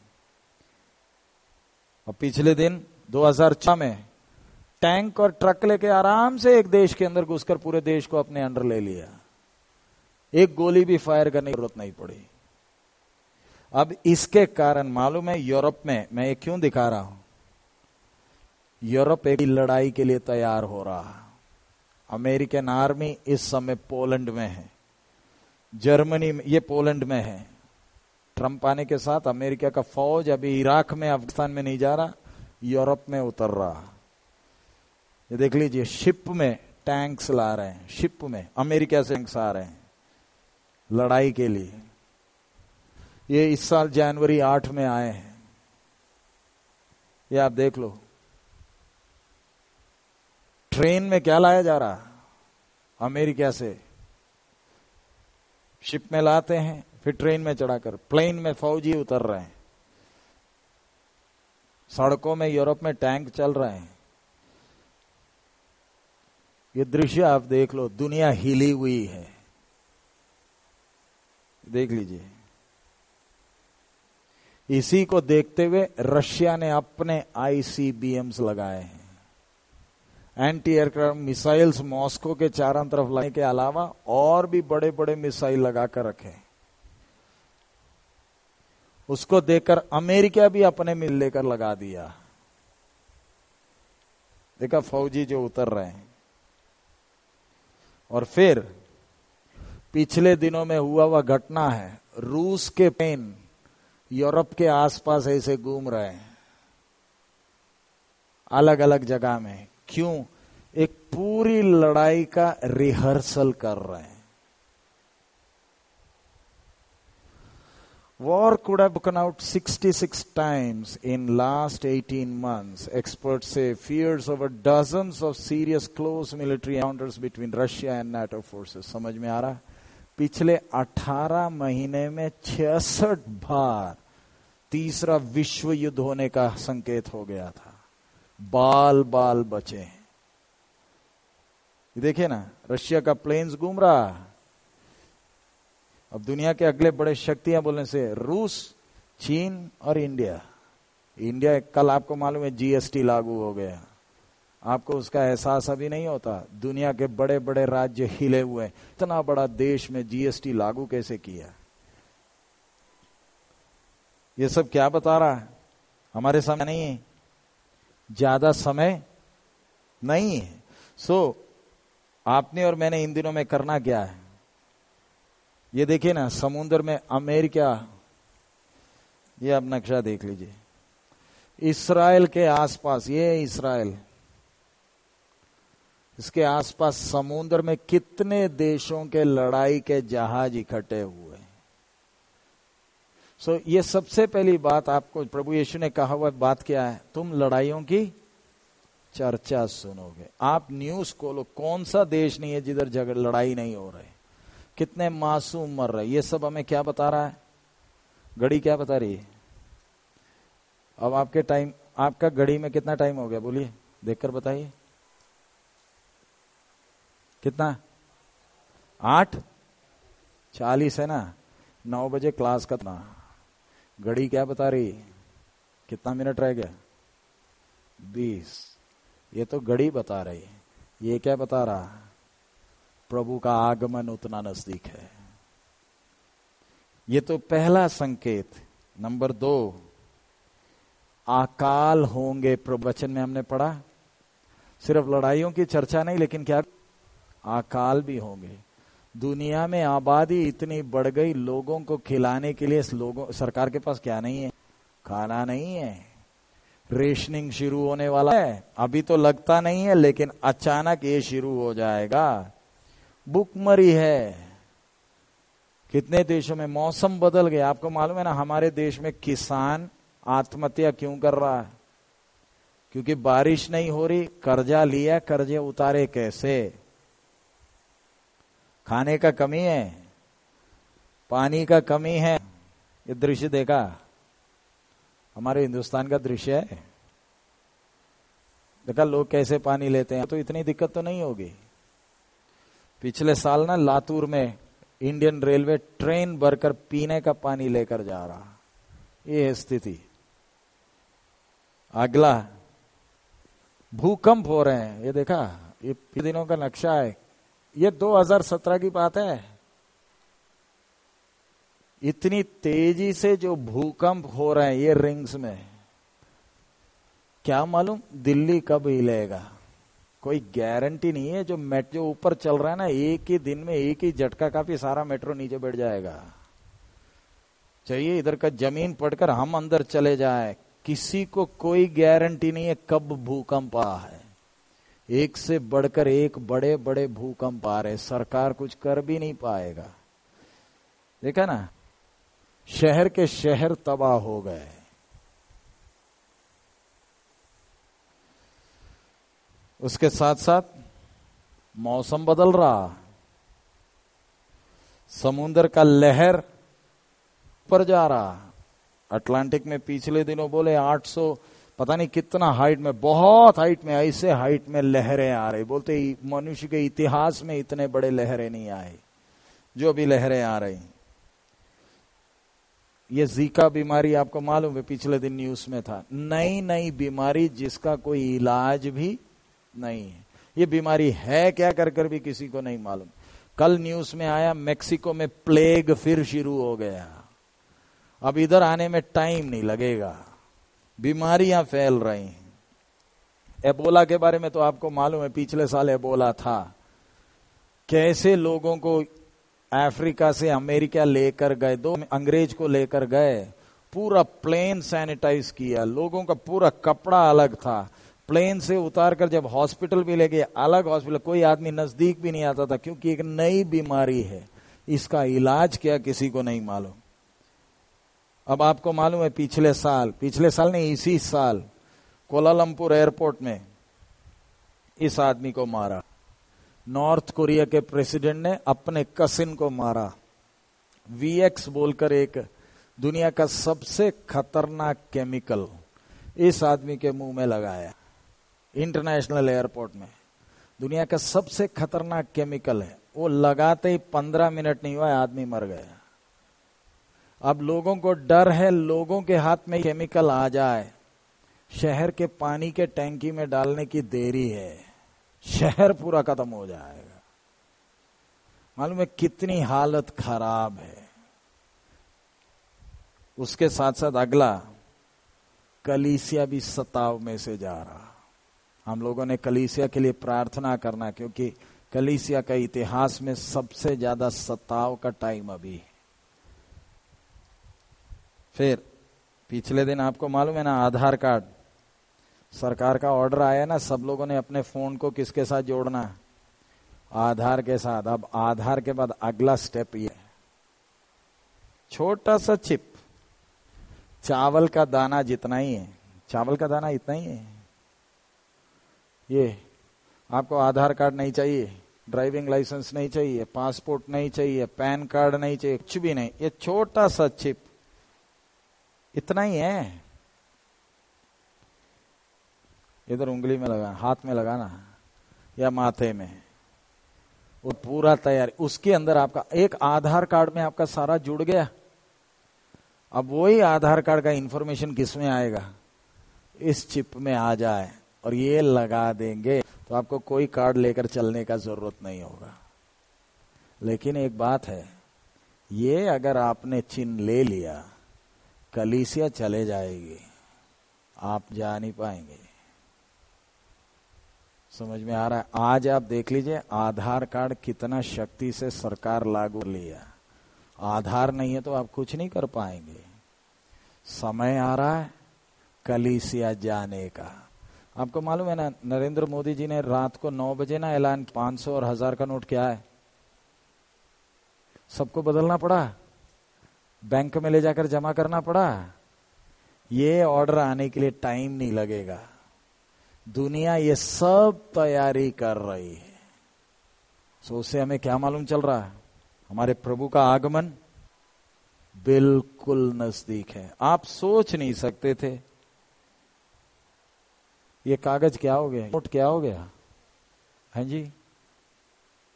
और पिछले दिन 2006 में टैंक और ट्रक लेके आराम से एक देश के अंदर घुसकर पूरे देश को अपने अंडर ले लिया। एक गोली भी फायर करने की ज़रूरत नहीं पड़ी। अब इसके कारण मालूम है, यूरोप में, मैं ये क्यों दिखा रहा हूँ? यूरोप एक लड़ाई के लिए तैयार हो रहा। अमेरिकन आर्मी इस समय पोलैंड में है। जर्मनी में, ये पोलैंड में है। ट्रंप आने के साथ अमेरिका का फौज अभी इराक में, अफ़गानिस्तान में नहीं जा रहा, यूरोप में उतर रहा। ये देख लीजिए शिप में टैंक्स ला रहे हैं शिप में अमेरिका से टैंक्स आ रहे हैं, लड़ाई के लिए। ये इस साल जनवरी आठ में आए हैं। ये आप देख लो। ट्रेन में क्या लाया जा रहा? अमेरिका से। शिप में लाते हैं, फिर ट्रेन में चढ़ाकर प्लेन में फौजी उतर रहे हैं। सड़कों में, यूरोप में टैंक चल रहे हैं। ये दृश्य आप देख लो, दुनिया हिली हुई है। देख लीजिए। इसी को देखते हुए रशिया ने अपने आईसीबीएम्स लगाए हैं। एंटी एयरक्राफ्ट मिसाइल्स मॉस्को के चारों तरफ़ लगाने के अलावा और भी बड़े बड़े मिसाइल लगाकर रखे। उसको देखकर अमेरिका भी अपने मिल लेकर लगा दिया। देखा फौजी जो उतर रहे हैं। और फिर पिछले दिनों में हुआ हुआ घटना है। रूस के पेन यूरोप के आसपास ऐसे घूम रहे हैं। अलग अलग जगह में। क्यों? एक पूरी लड़ाई का रिहर्सल कर रहे हैं। War could have broken out 66 times in last 18 months. Experts say fears over dozens of serious close military encounters between Russia and NATO forces. समझ में आ रहा पिछले 18 महीने में 66 बार तीसरा विश्व युद्ध होने का संकेत हो गया था बाल बाल बचे देखिए ना रशिया का प्लेन्स घूम रहा अब दुनिया के अगले बड़े शक्तियाँ बोलने से रूस, चीन और इंडिया। इंडिया कल आपको मालूम है जीएसटी लागू हो गया। आपको उसका एहसास अभी नहीं होता। दुनिया के बड़े बड़े राज्य हिले हुए इतना बड़ा देश में जीएसटी लागू कैसे किया? ये सब क्या बता रहा है? हमारे सामने नहीं है। ज़्यादा समय नहीं है। सो आपने और मैंने इन दिनों में करना क्या है? ये देखिए ना समुद्र में अमेरिका ये आप नक्शा देख लीजिए। इसराइल के आसपास ये इसराइल। इसके आसपास समुद्र में कितने देशों के लड़ाई के जहाज़ इकट्ठे हुए। सो so, ये सबसे पहली बात आपको प्रभु यीशु ने कहा हुआ बात क्या है? तुम लड़ाइयों की चर्चा सुनोगे। आप न्यूज़ खोलो कौन सा देश नहीं है जिधर लड़ाई नहीं हो रही? कितने मासूम मर रहे ये सब हमें क्या बता रहा है? घड़ी क्या बता रही है? अब आपके टाइम आपका घड़ी में कितना टाइम हो गया? बोलिए, देखकर बताइए। कितना? आठ? चालीस है ना? नौ बजे क्लास कितना घड़ी क्या बता रही कितना मिनट रह गया? बीस। ये तो घड़ी बता रही है। ये क्या बता रहा प्रभु का आगमन उतना नज़दीक है। ये तो पहला संकेत, नंबर दो, अकाल होंगे प्रवचन में हमने पढ़ा, सिर्फ़ लड़ाइयों की चर्चा नहीं, लेकिन क्या अकाल भी होंगे। दुनिया में आबादी इतनी बढ़ गई, लोगों को खिलाने के लिए लोगों, सरकार के पास क्या नहीं है? खाना नहीं है। रेशनिंग शुरू होने वाला है। अभी तो लगता नहीं है, लेकिन अचानक ये शुरू हो जाएगा। भुखमरी है। कितने देशों में मौसम बदल गया। आपको मालूम है ना, हमारे देश में किसान आत्महत्या क्यों कर रहा है? क्योंकि बारिश नहीं हो रही, कर्जा लिया, कर्जे उतारे कैसे? खाने का कमी है, पानी का कमी है। ये दृश्य देखा? हमारे हिंदुस्तान का दृश्य है। देखा, लोग कैसे पानी लेते हैं? तो इतनी दिक्कत तो नहीं होगी। पिछले साल ना लातूर में इंडियन रेलवे ट्रेन भरकर पीने का पानी लेकर जा रहा। ये स्थिति। अगला, भूकंप हो रहे हैं। ये देखा, ये दिनों का नक्शा है। ये 2017 की बात है। इतनी तेज़ी से जो भूकंप हो रहे हैं, ये रिंग्स में, क्या मालूम दिल्ली कब हिलेगा। कोई गारंटी नहीं है, जो मेट जो ऊपर चल रहा है ना, एक ही दिन में एक ही झटका काफ़ी सारा मेट्रो नीचे बैठ जाएगा। चाहिए इधर का ज़मीन पड़कर हम अंदर चले जाए। किसी को कोई गारंटी नहीं है कब भूकंप आ है। एक से बढ़कर एक बड़े बड़े भूकंप आ रहे सरकार कुछ कर भी नहीं पाएगा। देखा ना, शहर के शहर तबाह हो गए। उसके साथ साथ मौसम बदल रहा। समुन्द्र का लहर पर जा रहा। अटलांटिक में पिछले दिनों बोले 800 पता नहीं कितना हाइट में, बहुत हाइट में, ऐसे हाइट में लहरें आ रही। बोलते मनुष्य के इतिहास में इतने बड़े लहरें नहीं आए, जो भी लहरें आ रही। ये जीका बीमारी आपको मालूम है, पिछले दिन न्यूज़ में था। नई नई बीमारी जिसका कोई इलाज भी नहीं है। ये बीमारी है क्या? कर कर भी किसी को नहीं मालूम। कल न्यूज़ में आया, मेक्सिको में प्लेग फिर शुरू हो गया। अब इधर आने में टाइम नहीं लगेगा। बीमारियाँ फैल रही हैं। एबोला के बारे में तो आपको मालूम है, पिछले साल एबोला था। कैसे लोगों को अफ्रीका से अमेरिका लेकर गए, दो अंग्रेज़ को लेकर गए, पूरा प्लेन सैनिटाइज किया, लोगों का पूरा कपड़ा अलग था। प्लेन से उतार कर जब हॉस्पिटल भी ले गए अलग हॉस्पिटल, कोई आदमी नज़दीक भी नहीं आता था, क्योंकि एक नई बीमारी है। इसका इलाज क्या किसी को नहीं मालूम। अब आपको मालूम है, पिछले साल पिछले साल नहीं, इसी साल कोलालमपुर एयरपोर्ट में इस आदमी को मारा। नॉर्थ कोरिया के प्रेसिडेंट ने अपने कसिन को मारा। वीएक्स बोलकर एक दुनिया का सबसे खतरनाक केमिकल इस आदमी के मुँह में लगाया। इंटरनेशनल एयरपोर्ट में। दुनिया का सबसे खतरनाक केमिकल है। वो लगाते ही पंद्रह मिनट नहीं हुआ, आदमी मर गया। अब लोगों को डर है, लोगों के हाथ में केमिकल आ जाए। शहर के पानी के टैंकी में डालने की देरी है। शहर पूरा खत्म हो जाएगा। मालूम है कितनी हालत खराब है। उसके साथ साथ अगला, कलीसिया भी सताव में से जा रहा। हम लोगों ने कलीसिया के लिए प्रार्थना करना क्योंकि कलीसिया का इतिहास में सबसे ज़्यादा सताव का टाइम अभी है। फिर, पिछले दिन आपको मालूम है ना, आधार कार्ड। सरकार का ऑर्डर आया ना, सब लोगों ने अपने फ़ोन को किसके साथ जोड़ना आधार के साथ। अब आधार के बाद अगला स्टेप ये छोटा सा चिप चावल का दाना जितना ही है। चावल का दाना इतना ही है। ये, आपको आधार कार्ड नहीं चाहिए, ड्राइविंग लाइसेंस नहीं चाहिए, पासपोर्ट नहीं चाहिए, पैन कार्ड नहीं चाहिए, कुछ भी नहीं। ये छोटा सा चिप। इतना ही है। इधर उंगली में लगा, हाथ में लगाना, या माथे में। वो पूरा तैयार। उसके अंदर आपका, एक आधार कार्ड में आपका सारा जुड़ गया। अब वही आधार कार्ड का इंफॉर्मेशन किसमें आएगा? इस चिप में आ जाए। और ये लगा देंगे तो आपको कोई कार्ड लेकर चलने का ज़रूरत नहीं होगा। लेकिन एक बात है, ये अगर आपने चिन्ह ले लिया, कलीसिया चले जाएगी, आप जा नहीं पाएँगे। समझ में आ रहा है? आज आप देख लीजिए, आधार कार्ड कितना शक्ति से सरकार लागू लिया। आधार नहीं है तो आप कुछ नहीं कर पाएँगे। समय आ रहा है कलीसिया जाने का। आपको मालूम है ना, नरेंद्र मोदी जी ने रात को नौ बजे ना ऐलान पाँच सौ और हज़ार का नोट क्या है। सबको बदलना पड़ा। बैंक में ले जाकर जमा करना पड़ा। ये ऑर्डर आने के लिए टाइम नहीं लगेगा। दुनिया ये सब तैयारी कर रही है। सो उससे हमें क्या मालूम चल रहा? है हमारे प्रभु का आगमन बिल्कुल नज़दीक है। आप सोच नहीं सकते थे। ये कागज़ क्या हो गया? नोट क्या हो गया? है जी?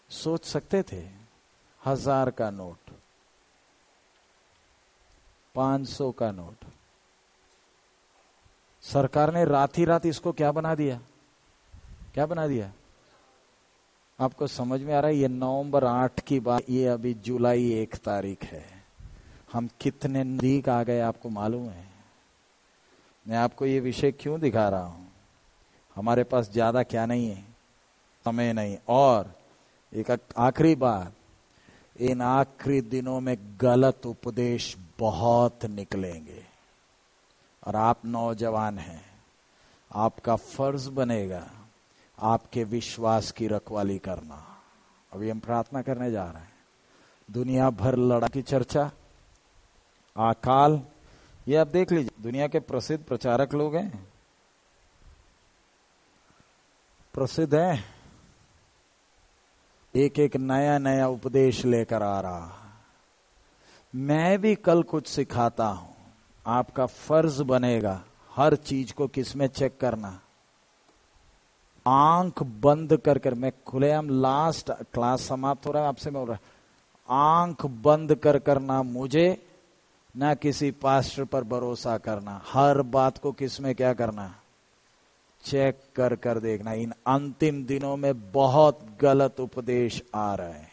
सोच सकते थे। हज़ार का नोट। पाँच सौ का नोट। सरकार ने रात ही रात इसको क्या बना दिया? क्या बना दिया? आपको समझ में आ रहा है, ये नवंबर आठ की बात, ये अभी जुलाई एक तारीख है। हम कितने नज़दीक आ गए आपको मालूम है। मैं आपको ये विषय क्यों दिखा रहा हूँ? हमारे पास ज़्यादा क्या नहीं है? समय नहीं। और एक आखिरी बात, इन आखिरी दिनों में गलत उपदेश बहुत निकलेंगे। और आप नौजवान हैं, आपका फ़र्ज़ बनेगा आपके विश्वास की रखवाली करना। अभी हम प्रार्थना करने जा रहे हैं। दुनिया भर लड़ा की चर्चा, आकाल, ये आप देख लीजिए। दुनिया के प्रसिद्ध प्रचारक लोग हैं। प्रसिद्ध है। एक एक नया नया उपदेश लेकर आ रहा। मैं भी कल कुछ सिखाता हूँ। आपका फ़र्ज़ बनेगा हर चीज़ को किसमें चेक करना। आँख बंद कर कर मैं खुलेआम लास्ट क्लास समाप्त हो रहा है, आपसे मैं बोल रहा आँख बंद कर करना मुझे, ना किसी पास्टर पर भरोसा करना। हर बात को किसमें क्या करना? चेक कर कर देखना। इन अंतिम दिनों में बहुत गलत उपदेश आ रहे हैं।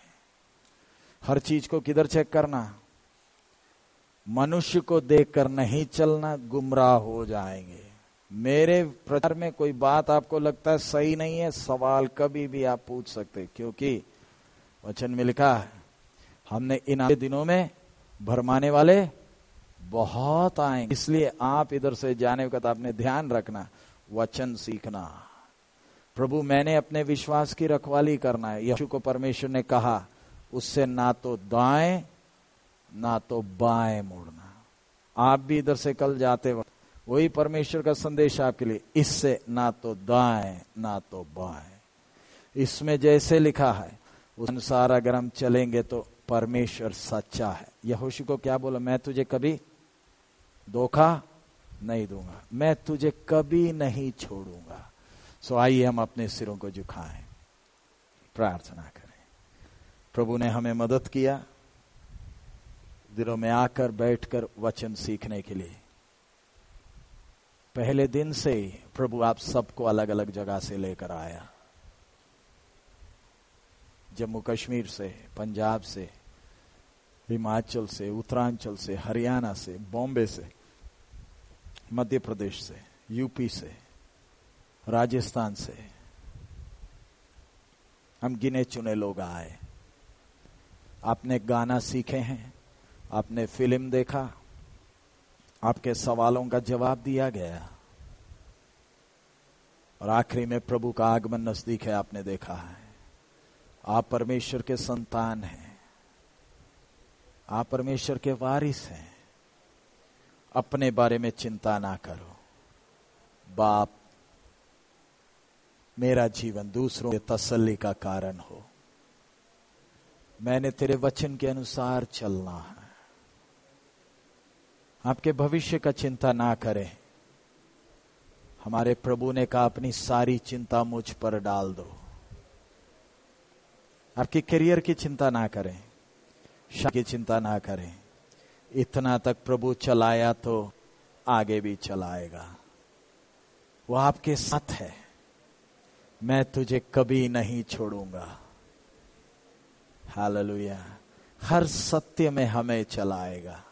हर चीज़ को किधर चेक करना? मनुष्य को देखकर नहीं चलना, गुमराह हो जाएँगे। मेरे प्रचार में कोई बात आपको लगता है सही नहीं है? सवाल कभी भी आप पूछ सकते क्योंकि वचन में लिखा है, हमने इन दिनों में भरमाने वाले बहुत आएँगे। इसलिए आप इधर से जाने वक्त आपने ध्यान रखना। वचन सीखना। प्रभु, मैंने अपने विश्वास की रखवाली करना है। यशु को परमेश्वर ने कहा, उससे ना तो दाएँ, ना तो बाएँ मुड़ना। आप भी इधर से कल जाते वक्त, वही परमेश्वर का संदेश आपके लिए, इससे ना तो दाएँ, ना तो बाएँ। इसमें जैसे लिखा है, उस अनुसार अगर हम चलेंगे तो परमेश्वर सच्चा है। यहोशु को क्या बोला, मैं तुझे कभी धोखा नहीं दूँगा। मैं तुझे कभी नहीं छोड़ूँगा। सो आइए हम अपने सिरों को झुकाएँ। प्रार्थना करें। प्रभु ने हमें मदद किया दिनों में आकर बैठकर वचन सीखने के लिए। पहले दिन से ही प्रभु आप सबको अलग अलग जगह से लेकर आया। जम्मू कश्मीर से, पंजाब से, हिमाचल से, उत्तरांचल से, हरियाणा से, बॉम्बे से। मध्य प्रदेश से, यूपी से, राजस्थान से। हम गिने चुने लोग आए। आपने गाना सीखे हैं, आपने फ़िल्म देखा, आपके सवालों का जवाब दिया गया। और आखिरी में प्रभु का आगमन नज़दीक है, आपने देखा है। आप परमेश्वर के संतान हैं। आप परमेश्वर के वारिस हैं। अपने बारे में चिंता ना करो। बाप, मेरा जीवन दूसरों के तसल्ली का कारण हो। मैंने तेरे वचन के अनुसार चलना है। आपके भविष्य का चिंता ना करें। हमारे प्रभु ने कहा, अपनी सारी चिंता मुझ पर डाल दो। आपके करियर की चिंता ना करें। की चिंता ना करें। इतना तक प्रभु चलाया तो आगे भी चलाएगा। वो आपके साथ है। मैं तुझे कभी नहीं छोड़ूँगा। हालेलुया। हर सत्य में हमें चलाएगा।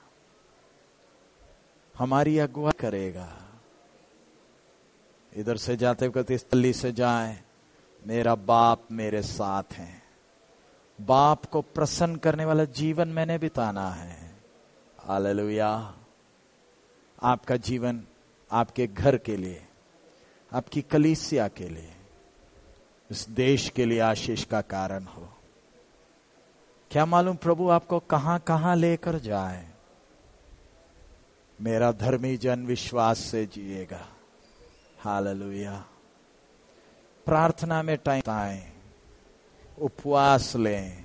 हमारी अगुआ करेगा। इधर से जाते वक्त इस तल्ली से जाए। मेरा बाप मेरे साथ है। बाप को प्रसन्न करने वाला जीवन मैंने बिताना है। हालेलुया। आपका जीवन आपके घर के लिए, आपकी कलीसिया के लिए, इस देश के लिए आशीष का कारण हो। क्या मालूम प्रभु आपको कहाँ कहाँ लेकर जाए? मेरा धर्मी जन विश्वास से जिएगा। हालेलुया। प्रार्थना में टाइम आए, उपवास लें,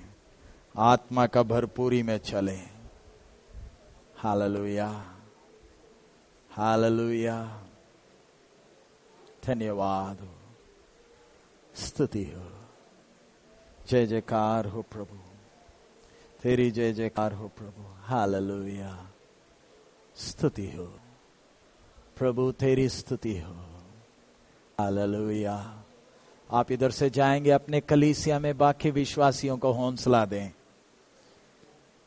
आत्मा का भरपूरी में चले। हालेलुया हालेलुया धन्यवाद। हो स्तुति हो। जय जयकार हो प्रभु। तेरी जय जयकार हो प्रभु। हालेलुया स्तुति हो। प्रभु, तेरी स्तुति हो। हालेलुया आप इधर से जाएँगे, अपने कलीसिया में बाकी विश्वासियों को हौसला दें।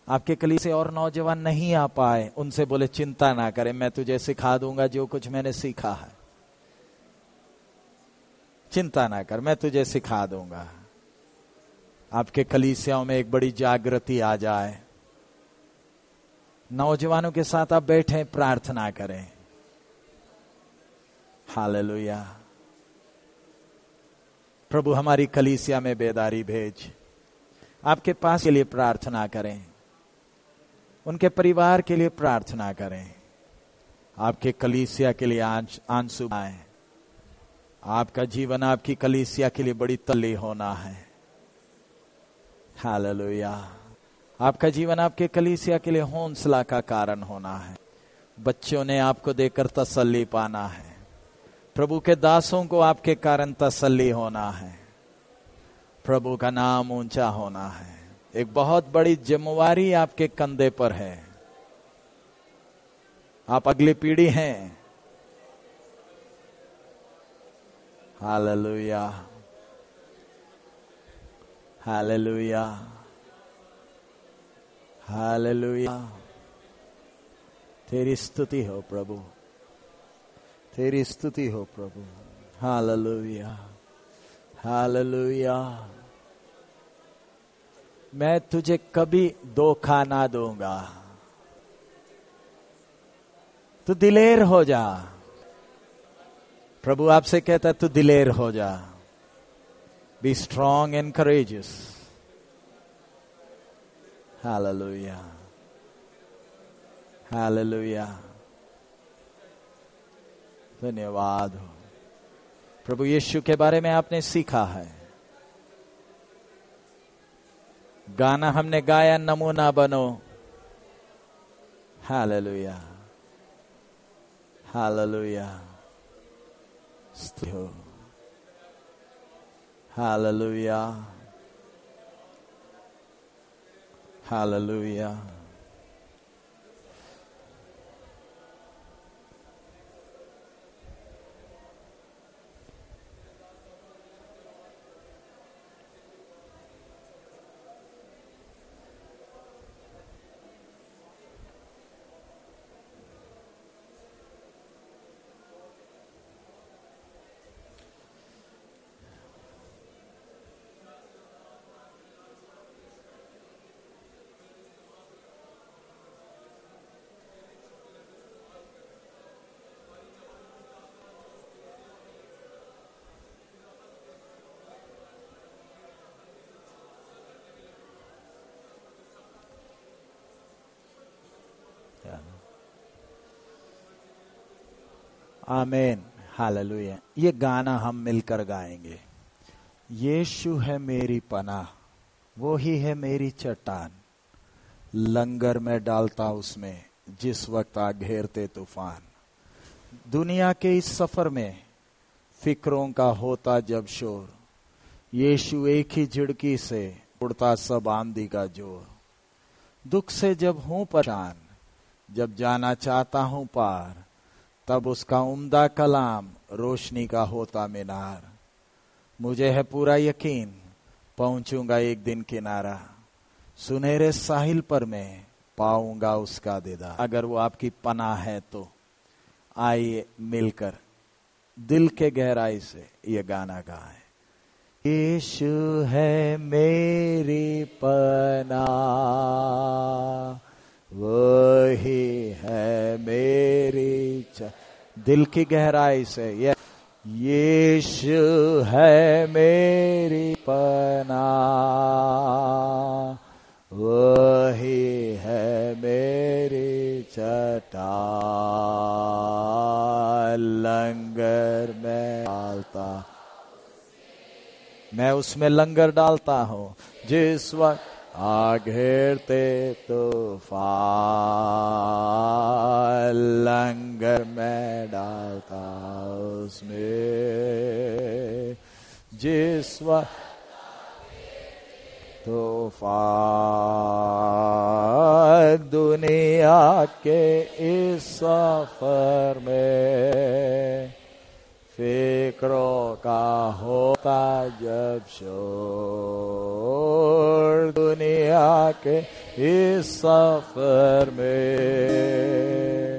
आपके कली से और नौजवान नहीं आ पाए, उनसे बोले, चिंता ना करें, मैं तुझे सिखा दूँगा जो कुछ मैंने सीखा है। चिंता ना कर, मैं तुझे सिखा दूँगा। आपके कलीसियाओं में एक बड़ी जागृति आ जाए। नौजवानों के साथ आप बैठे, प्रार्थना करें। हालेलुया। प्रभु हमारी कलीसिया में बेदारी भेज। आपके पास के लिए प्रार्थना करें। उनके परिवार के लिए प्रार्थना करें। आपके कलीसिया के लिए आँसू आए आपका जीवन आपकी कलीसिया के लिए बड़ी तली होना है। हालेलुया। आपका जीवन आपके कलीसिया के लिए हौसला का कारण होना है। बच्चों ने आपको देकर तसल्ली पाना है। प्रभु के दासों को आपके कारण तसल्ली होना है। प्रभु का नाम ऊँचा होना है। एक बहुत बड़ी जिम्मेवारी आपके कंधे पर है। आप अगली पीढ़ी हैं। हालेलुया। हालेलुया। हालेलुया। तेरी स्तुति हो प्रभु। तेरी स्तुति हो प्रभु। हालेलुया। हालेलुया। मैं तुझे कभी धोखा ना दूँगा। तू दिलेर हो जा। प्रभु आपसे कहता तू दिलेर हो जा। Be strong and courageous hallelujah hallelujah धन्यवाद हो। प्रभु यीशु के बारे में आपने सीखा है। गाना हमने गाया नमूना बनो। Hallelujah. Hallelujah. Hallelujah. Hallelujah. Amen. Hallelujah. ये गाना हम मिलकर गाएँगे। यीशु है मेरी पनाह, वो ही है मेरी चट्टान। लंगर में डालता उसमें, जिस वक्त आ घेरते तूफ़ान। दुनिया के इस सफ़र में फिक्रों का होता जब शोर। यीशु एक ही झिड़की से उड़ता सब आंधी का ज़ोर। दुख से जब हूँ परेशान, जब जाना चाहता हूँ पार तब उसका उम्दा कलाम रोशनी का होता मीनार। मुझे है पूरा यकीन, पहुंचूँगा एक दिन किनारा। सुनहरे साहिल पर मैं पाऊँगा उसका दीदा अगर वो आपकी पना है तो आइए मिलकर दिल के गहराई से ये गाना गाए। यीशु है मेरी पना वही है मेरी. दिल की गहराई से ये यीशु है मेरी पना वही है मेरी चटा लंगर में डालता मैं उसमें लंगर डालता हूँ जिस वक्त आघेरते तूफ़ान लंगर में डालता उसमें जिस तूफ़ान दुनिया के इस सफ़र में फिक्रों का होता जब शोर दुनिया के इस सफ़र में।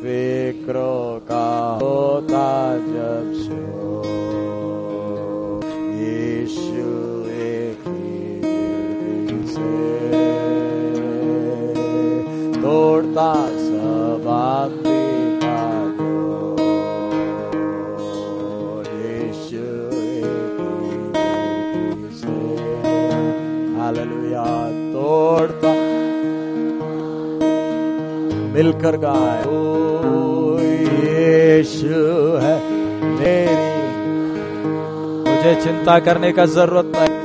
फिक्रों का होता जब शोर यीशु एक ही से। तोड़ता मिलकर गाए। ओ यीशु है मेरी। मुझे चिंता करने का ज़रूरत नहीं।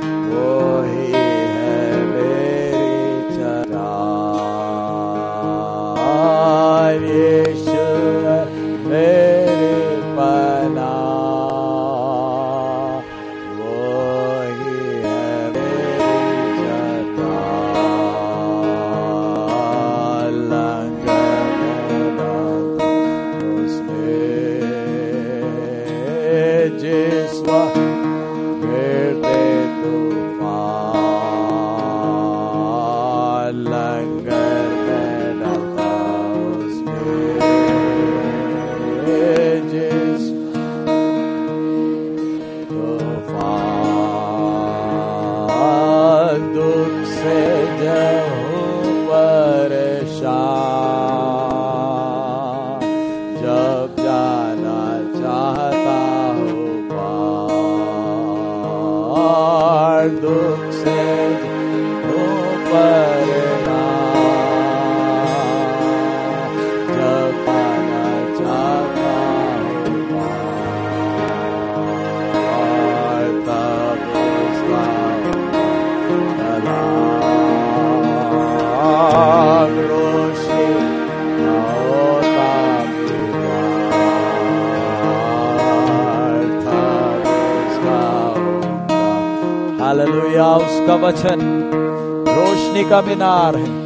का मीनार है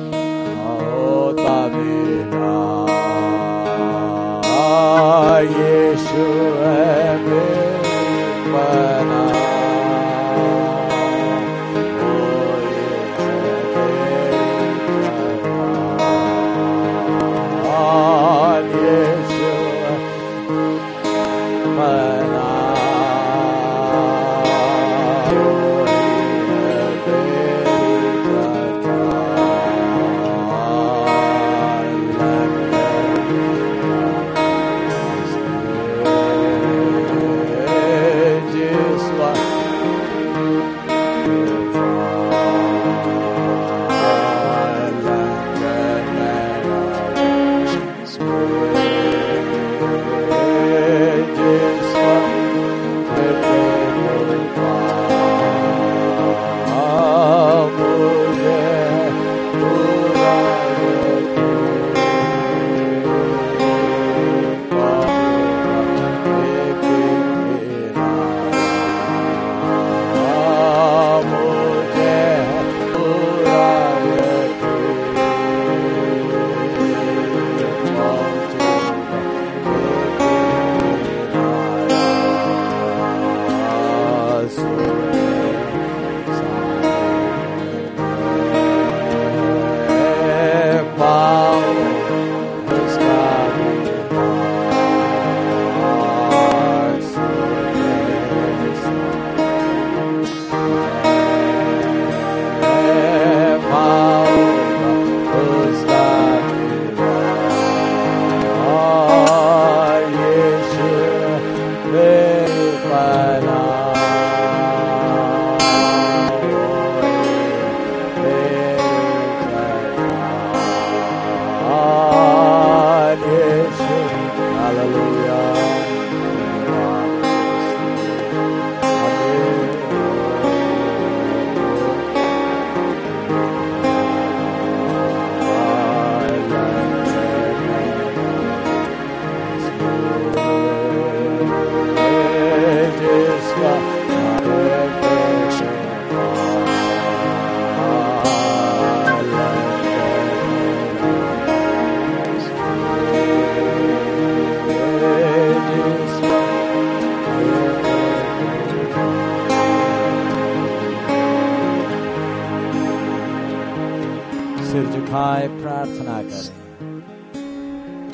झुकाए प्रार्थना करें।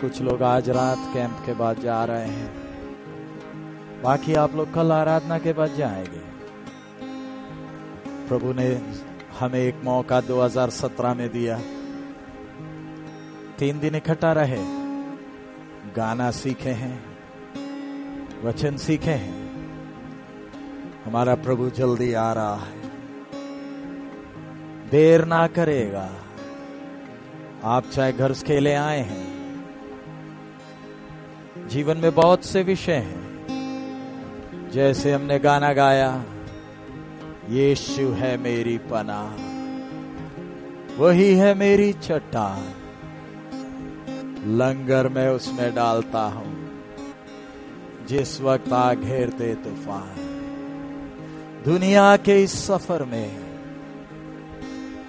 कुछ लोग आज रात कैंप के बाद जा रहे हैं। बाकी आप लोग कल आराधना के बाद जाएँगे। प्रभु ने हमें एक मौका 2017 में दिया। तीन दिन इकट्ठा रहे। गाना सीखे हैं। वचन सीखे हैं। हमारा प्रभु जल्दी आ रहा है। देर ना करेगा। आप चाहे घर से खेले आए हैं। जीवन में बहुत से विषय हैं। जैसे हमने गाना गाया ये यीशु है मेरी पना वही है मेरी चट्टान, लंगर में उसमें डालता हूँ, जिस वक्त आ घेरते तूफ़ान, दुनिया के इस सफ़र में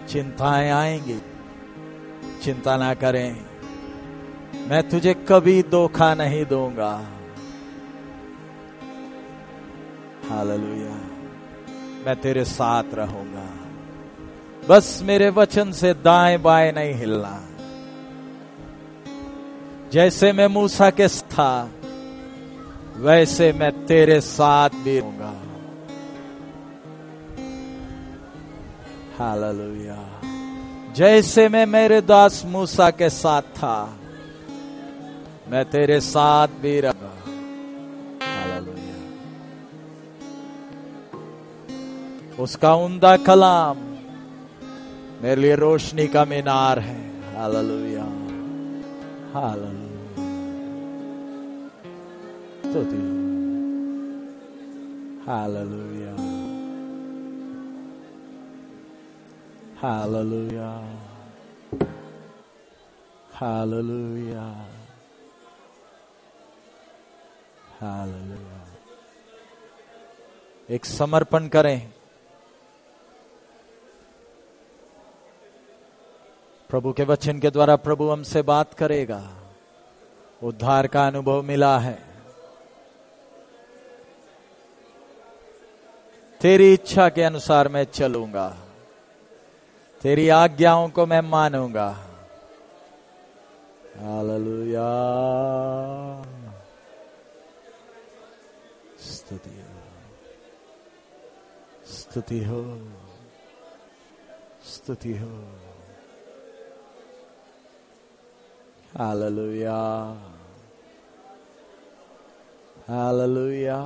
चिंताएँ आएँगी चिंता ना करें। मैं तुझे कभी धोखा नहीं दूँगा। हालेलुया। मैं तेरे साथ रहूँगा। बस मेरे वचन से दाएँ बाएँ नहीं हिलना। जैसे मैं मूसा के था, वैसे मैं तेरे साथ भी रहूँगा। हालेलुया। जैसे मैं मेरे दास मूसा के साथ था, मैं तेरे साथ भी रहा। उसका उमदा कलाम मेरे लिए रोशनी का मीनार है। हालेलुया। हालेलुया। तो हालेलुया। Hallelujah. Hallelujah. Hallelujah. एक समर्पण करें प्रभु के वचन के द्वारा प्रभु हमसे बात करेगा उद्धार का अनुभव मिला है तेरी इच्छा के अनुसार मैं चलूँगा तेरी आज्ञाओं को मैं मानूँगा। स्तुति हो। स्तुति हो। स्तुति हो। हालेलुया। हालेलुया।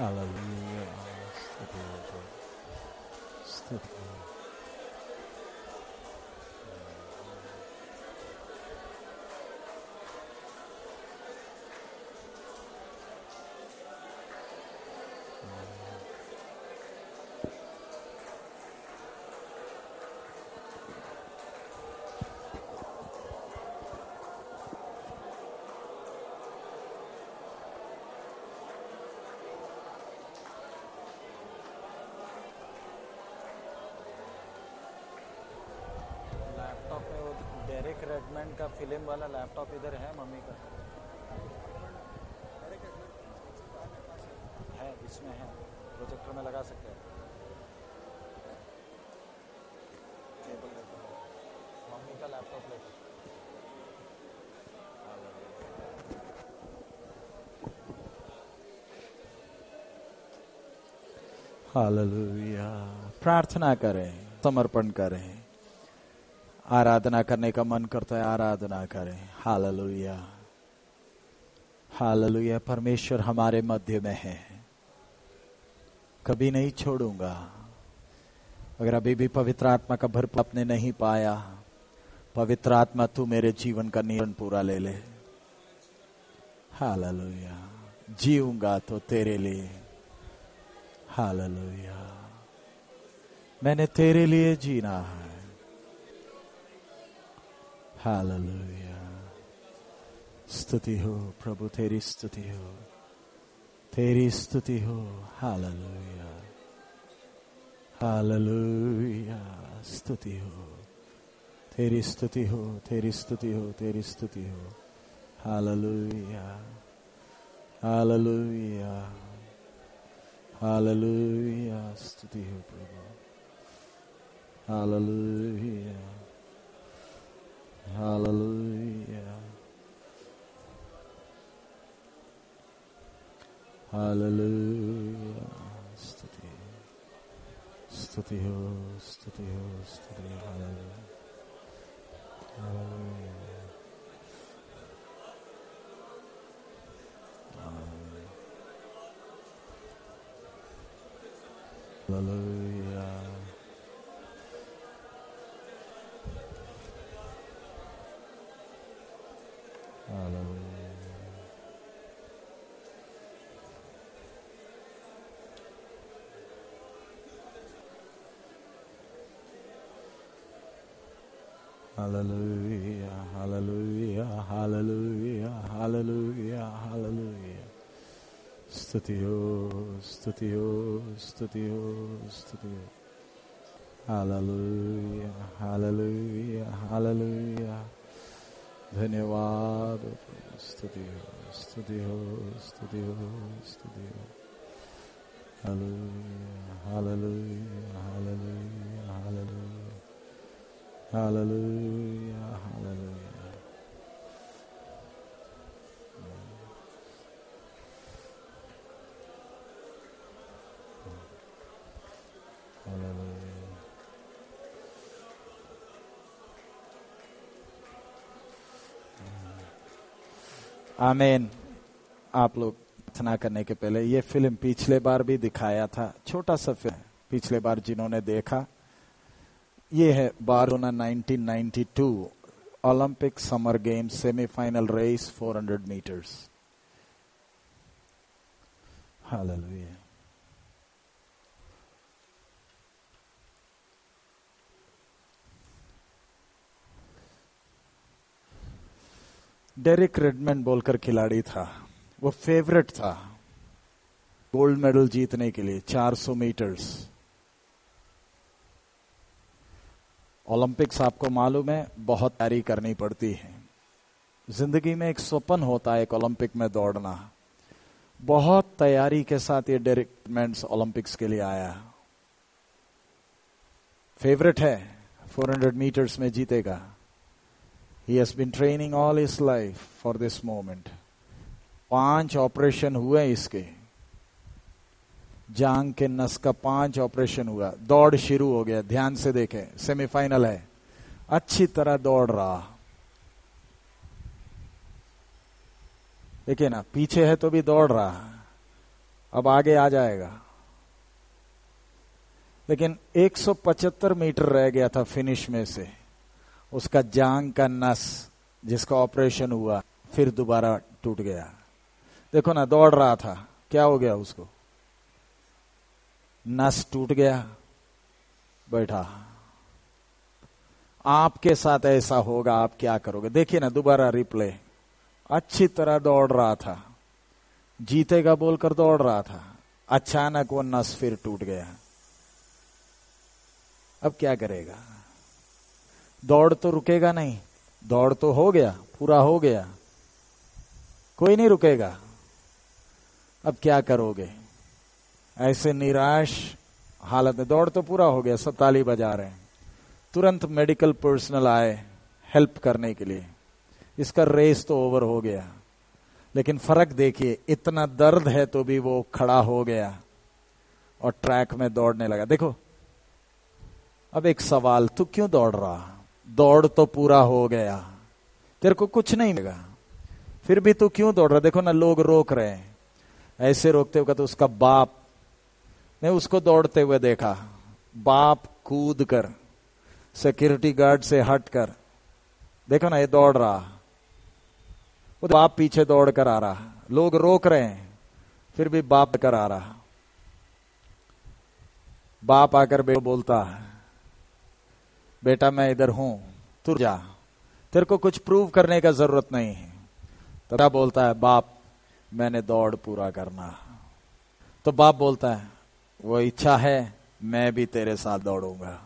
Hallelujah. वो डेरेक का फ़िल्म वाला लैपटॉप इधर है, मम्मी का। है, इसमें है। प्रोजेक्टर में लगा सकते हैं। मम्मी का लैपटॉप लेकर हालेलुया प्रार्थना करें, समर्पण करें। आराधना करने का मन करता है, आराधना करें। हालेलुया। हालेलुया। परमेश्वर हमारे मध्य में है। कभी नहीं छोड़ूँगा। अगर अभी भी पवित्र आत्मा का भर अपने नहीं पाया, पवित्र आत्मा तू मेरे जीवन का नियंत्रण पूरा ले ले। हालेलुया। जीऊँगा तो तेरे लिए। हालेलुया। मैंने तेरे लिए जीना है। हालेलुया स्तुति हो प्रभु तेरी स्तुति हो तेरी स्तुति हो हालेलुया हालेलुया स्तुति हो तेरी स्तुति हो तेरी स्तुति हो तेरी स्तुति हो हालेलुया हालेलुया हालेलुया स्तुति हो प्रभु hallelujah Hallelujah. Hallelujah. Stuti. Stuti ho, stuti ho, stuti Hallelujah. Hallelujah. Hallelujah. Hallelujah. Hallelujah, hallelujah, hallelujah, hallelujah, hallelujah. Stutio, stutio, stutio. Hallelujah, hallelujah, hallelujah. धन्यवाद स्तुति हो स्तुति हो स्तुति हो स्तुति हो। Hallelujah hallelujah hallelujah hallelujah hallelujah hallelujah. Amen. आप लोग प्रार्थना करने के पहले, ये फ़िल्म पिछले बार भी दिखाया था, छोटा सा फ़िल्म पिछले बार जिन्होंने देखा। ये है Barcelona 1992 Olympic summer games semifinal race 400 metres. Hallelujah. Derek Redmond बोलकर खिलाड़ी था। वो फेवरेट था। गोल्ड मेडल जीतने के लिए 400 मीटर्स ओलंपिक्स आपको मालूम है, बहुत तैयारी करनी पड़ती है। ज़िंदगी में एक स्वप्न होता है एक ओलंपिक में दौड़ना। बहुत तैयारी के साथ ये डेरिक रेडमैन ओलंपिक्स के लिए आया। फेवरेट है 400 मीटर्स में जीतेगा। He has been training all his life for this moment. पाँच ऑपरेशन हुए इसके। जांग के नस का पाँच ऑपरेशन हुआ। दौड़ शुरू हो गया। ध्यान से देखें। सेमीफाइनल है। अच्छी तरह दौड़ रहा। देखिए ना, पीछे है तो भी दौड़ रहा। अब आगे आ जाएगा। लेकिन 175 मीटर रह गया था फिनिश में से। उसका जांग का नस जिसका ऑपरेशन हुआ, फिर दोबारा टूट गया। देखो ना, दौड़ रहा था। क्या हो गया उसको? नस टूट गया, बैठा। आपके साथ ऐसा होगा, आप क्या करोगे? देखिए ना, दोबारा रिप्ले। अच्छी तरह दौड़ रहा था। जीतेगा बोलकर दौड़ रहा था। अचानक वो नस फिर टूट गया। अब क्या करेगा? दौड़ तो रुकेगा नहीं। दौड़ तो हो गया, पूरा हो गया। कोई नहीं रुकेगा। अब क्या करोगे? ऐसे निराश हालत में दौड़ तो पूरा हो गया, सब ताली बजा रहे हैं। तुरंत मेडिकल पर्सनल आए हेल्प करने के लिए। इसका रेस तो ओवर हो गया। लेकिन फ़र्क देखिए, इतना दर्द है तो भी वो खड़ा हो गया और ट्रैक में दौड़ने लगा। देखो, अब एक सवाल, तू क्यों दौड़ रहा? दौड़ तो पूरा हो गया। तेरे को कुछ नहीं मिलेगा। फिर भी तू क्यों दौड़ रहा? देखो ना, लोग रोक रहे हैं। ऐसे रोकते हुए तो उसका बाप। ने उसको दौड़ते हुए देखा। बाप कूद कर सिक्योरिटी गार्ड से हट कर। देखो ना, ये दौड़ रहा। वो बाप पीछे दौड़ कर आ रहा। लोग रोक रहे हैं। फिर भी बाप कर आ रहा। बाप आकर बेटा बोलता है बेटा मैं इधर हूँ, तू जा। तेरे को कुछ प्रूव करने का ज़रूरत नहीं है। तो क्या बोलता है, बाप, मैंने दौड़ पूरा करना। तो बाप बोलता है, वो इच्छा है, मैं भी तेरे साथ दौड़ूँगा।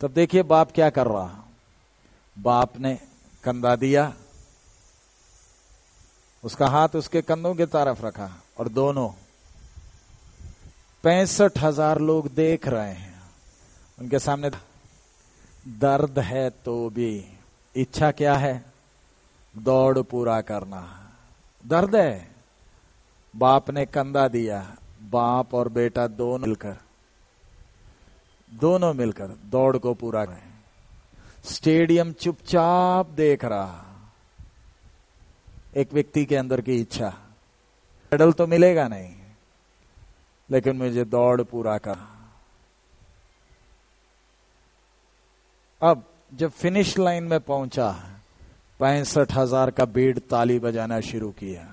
तब देखिए बाप क्या कर रहा। बाप ने कंधा दिया, उसका हाथ उसके कंधों की तरफ़ रखा और दोनों पैंसठ हज़ार लोग देख रहे हैं। उनके सामने दर्द है तो भी। इच्छा क्या है? दौड़ पूरा करना। दर्द है। बाप ने कंधा दिया। बाप और बेटा दोनों मिलकर दोनों मिलकर दौड़ को पूरा करें स्टेडियम चुपचाप देख रहा। एक व्यक्ति के अंदर की इच्छा। मेडल तो मिलेगा नहीं, लेकिन मुझे दौड़ पूरा कर। अब जब फिनिश लाइन में पहुँचा, पैंसठ हज़ार का भीड़ ताली बजाना शुरू किया।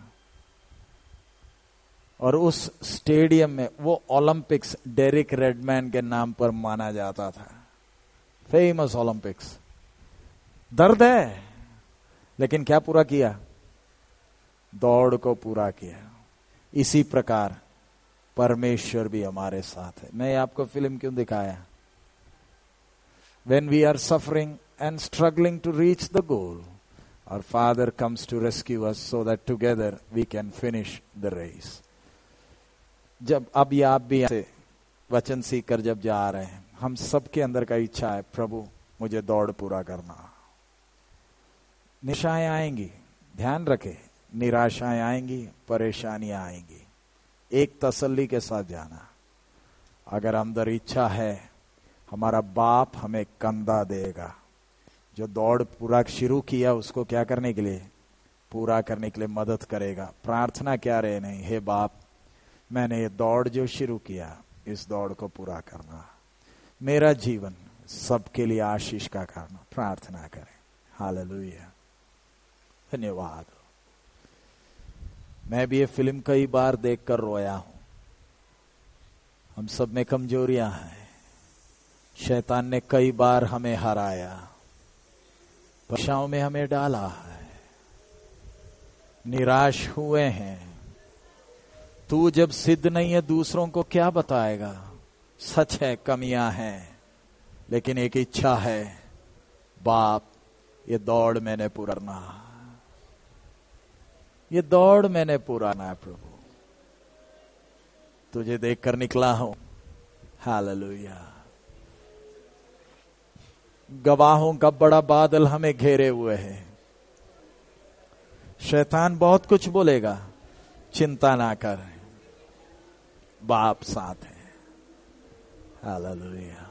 और उस स्टेडियम में वो ओलंपिक्स डेरिक रेडमैन के नाम पर माना जाता था। फ़ेमस ओलंपिक्स दर्द है, लेकिन क्या पूरा किया? दौड़ को पूरा किया। इसी प्रकार परमेश्वर भी हमारे साथ है। मैं आपको फ़िल्म क्यों दिखाया? When we are suffering and struggling to reach the goal और father comes to rescue us so that together we can finish the race जब अब या आप भी ऐसे वचन सीख कर जब जा रहे हैं, हम सबके अंदर का इच्छा है, प्रभु, मुझे दौड़ पूरा करना। निशाएँ आएँगी, ध्यान रखे, निराशाएँ आएँगी, परेशानियाँ आएँगी। एक तसल्ली के साथ जाना। अगर अंदर इच्छा है हमारा बाप हमें कंधा देगा। जो दौड़ पूरा शुरू किया उसको क्या करने के लिए? पूरा करने के लिए मदद करेगा। प्रार्थना क्या रहे? नहीं, हे बाप, मैंने ये दौड़ जो शुरू किया, इस दौड़ को पूरा करना। मेरा जीवन सबके लिए आशीष का कारण प्रार्थना करें। हाल धन्यवाद। मैं भी ये फ़िल्म कई बार देखकर रोया हूँ। हम सब में कमजोरियाँ हैं। शैतान ने कई बार हमें हराया पशाओं में हमें डाला है। निराश हुए हैं। तू जब सिद्ध नहीं है, दूसरों को क्या बताएगा? सच है, कमियाँ हैं, लेकिन एक इच्छा है, बाप, ये दौड़ मैंने पूरा करना ये दौड़ मैंने पुराना है, प्रभु। तुझे देखकर निकला हूँ। हाल हालेलुया। गवाहों का बड़ा बादल हमें घेरे हुए है। शैतान बहुत कुछ बोलेगा, चिंता ना कर। बाप साथ है। हालेलुया।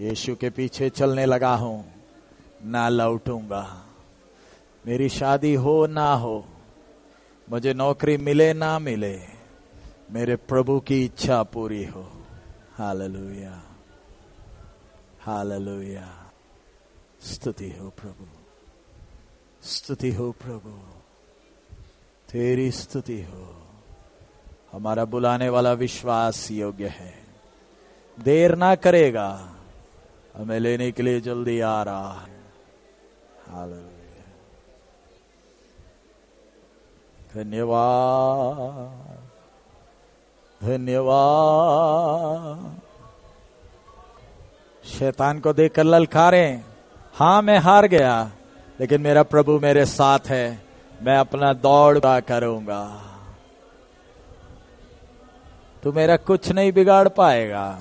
यीशु के पीछे चलने लगा हूँ, ना लौटूँगा। मेरी शादी हो ना हो, मुझे नौकरी मिले ना मिले, मेरे प्रभु की इच्छा पूरी हो। हालेलुया। हालेलुया स्तुति हो प्रभु स्तुति हो प्रभु तेरी स्तुति हो हमारा बुलाने वाला विश्वास योग्य है। देर ना करेगा। हमें लेने के लिए जल्दी आ रहा है। धन्यवाद। धन्यवाद। शैतान को देख कर ललकारे। हाँ, मैं हार गया, लेकिन मेरा प्रभु मेरे साथ है। मैं अपना दौड़ करूँगा। तू मेरा कुछ नहीं बिगाड़ पाएगा।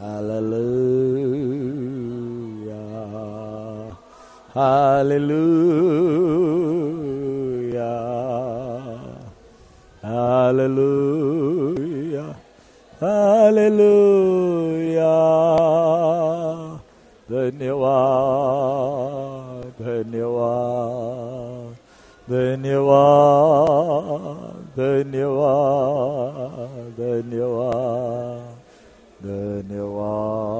Hallelujah hallelujah hallelujah. हालेलुया धन्यवाद धन्यवाद धन्यवाद धन्यवाद धन्यवाद धन्यवाद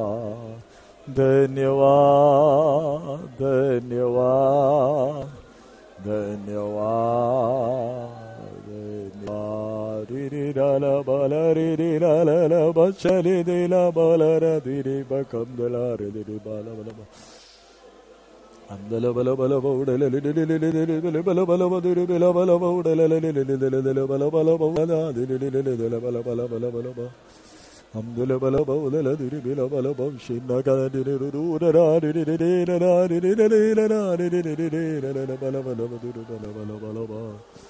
धन्यवाद धन्यवाद धन्यवाद ரிதல பல ரிதி லல பச்சலி தில பலர திரி பக்கம் தலாரி திரி பல பல அந்தல பல பல உடல பல பல திரு பல பல உடல பல பல பல பல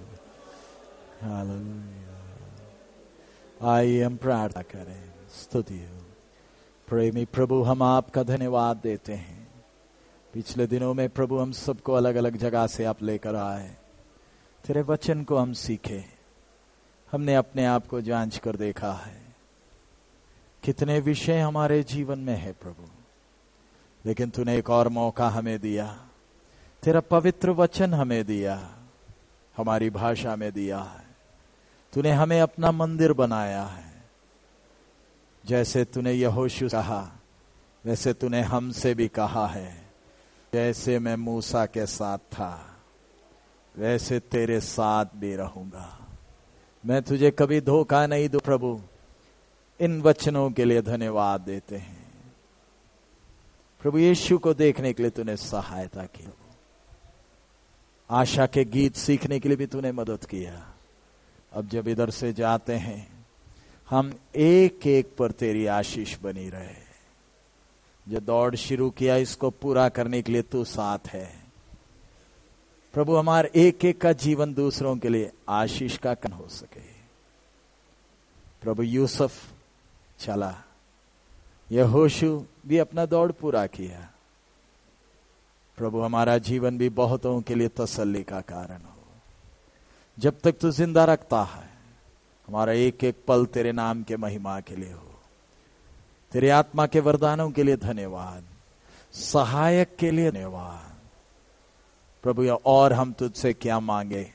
आइए हम प्रार्थना करें स्तुति प्रेमी प्रभु हम आपका धन्यवाद देते हैं। पिछले दिनों में प्रभु हम सबको अलग अलग जगह से आप लेकर आए। तेरे वचन को हम सीखे। हमने अपने आप को जाँच कर देखा है। कितने विषय हमारे जीवन में है प्रभु। लेकिन तूने एक और मौका हमें दिया। तेरा पवित्र वचन हमें दिया। हमारी भाषा में दिया है। तूने हमें अपना मंदिर बनाया है। जैसे तूने यहोशु कहा, वैसे तूने हमसे भी कहा है। जैसे मैं मूसा के साथ था, वैसे तेरे साथ भी रहूँगा। मैं तुझे कभी धोखा नहीं दू, प्रभु। इन वचनों के लिए धन्यवाद देते हैं। प्रभु यीशु को देखने के लिए तूने सहायता की। आशा के गीत सीखने के लिए भी तूने मदद किया। अब जब इधर से जाते हैं, हम एक एक पर तेरी आशीष बनी रहे। जो दौड़ शुरू किया, इसको पूरा करने के लिए तू साथ है। प्रभु, हमारे एक एक का जीवन दूसरों के लिए आशीष का कन हो सके। प्रभु यूसुफ, चला। यहोशु भी अपना दौड़ पूरा किया। प्रभु, हमारा जीवन भी बहुतों के लिए तसल्ली का कारण हो। जब तक तू ज़िंदा रखता है, हमारा एक एक पल तेरे नाम के महिमा के लिए हो। तेरे आत्मा के वरदानों के लिए धन्यवाद। सहायक के लिए धन्यवाद। प्रभु और हम तुझसे क्या मांगे?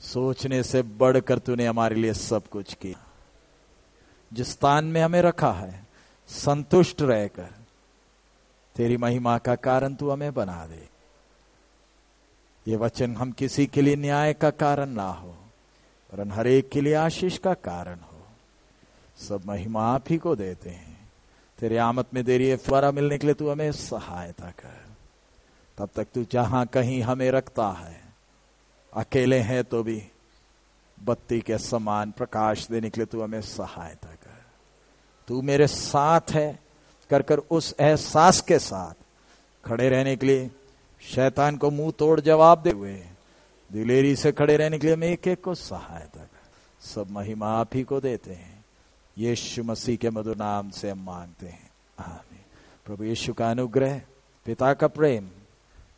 सोचने से बढ़कर तूने हमारे लिए सब कुछ किया। जिस स्थान में हमें रखा है, संतुष्ट रहकर, तेरी महिमा का कारण तू हमें बना दे। ये वचन हम किसी के लिए न्याय का कारण ना हो, वरन हर एक के लिए आशीष का कारण हो। सब महिमा आप ही को देते हैं। तेरे आमत में देरी फुआरा मिलने के लिए तू हमें सहायता कर। तब तक तू जहाँ कहीं हमें रखता है, अकेले हैं तो भी बत्ती के समान प्रकाश देने के लिए तू हमें सहायता कर। तू मेरे साथ है, कर कर उस एहसास के साथ खड़े रहने के लिए शैतान को मुँह तोड़ जवाब दे हुए। दिलेरी से खड़े रहने के लिए हम एक एक को सहायता कर। सब महिमा आप ही को देते हैं। यीशु मसीह के मधुर नाम से हम मांगते हैं। आमीन। प्रभु यीशु का अनुग्रह, पिता का प्रेम,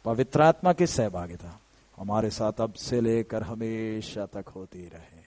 पवित्र आत्मा की सहभागिता हमारे साथ अब से लेकर हमेशा तक होती रहे।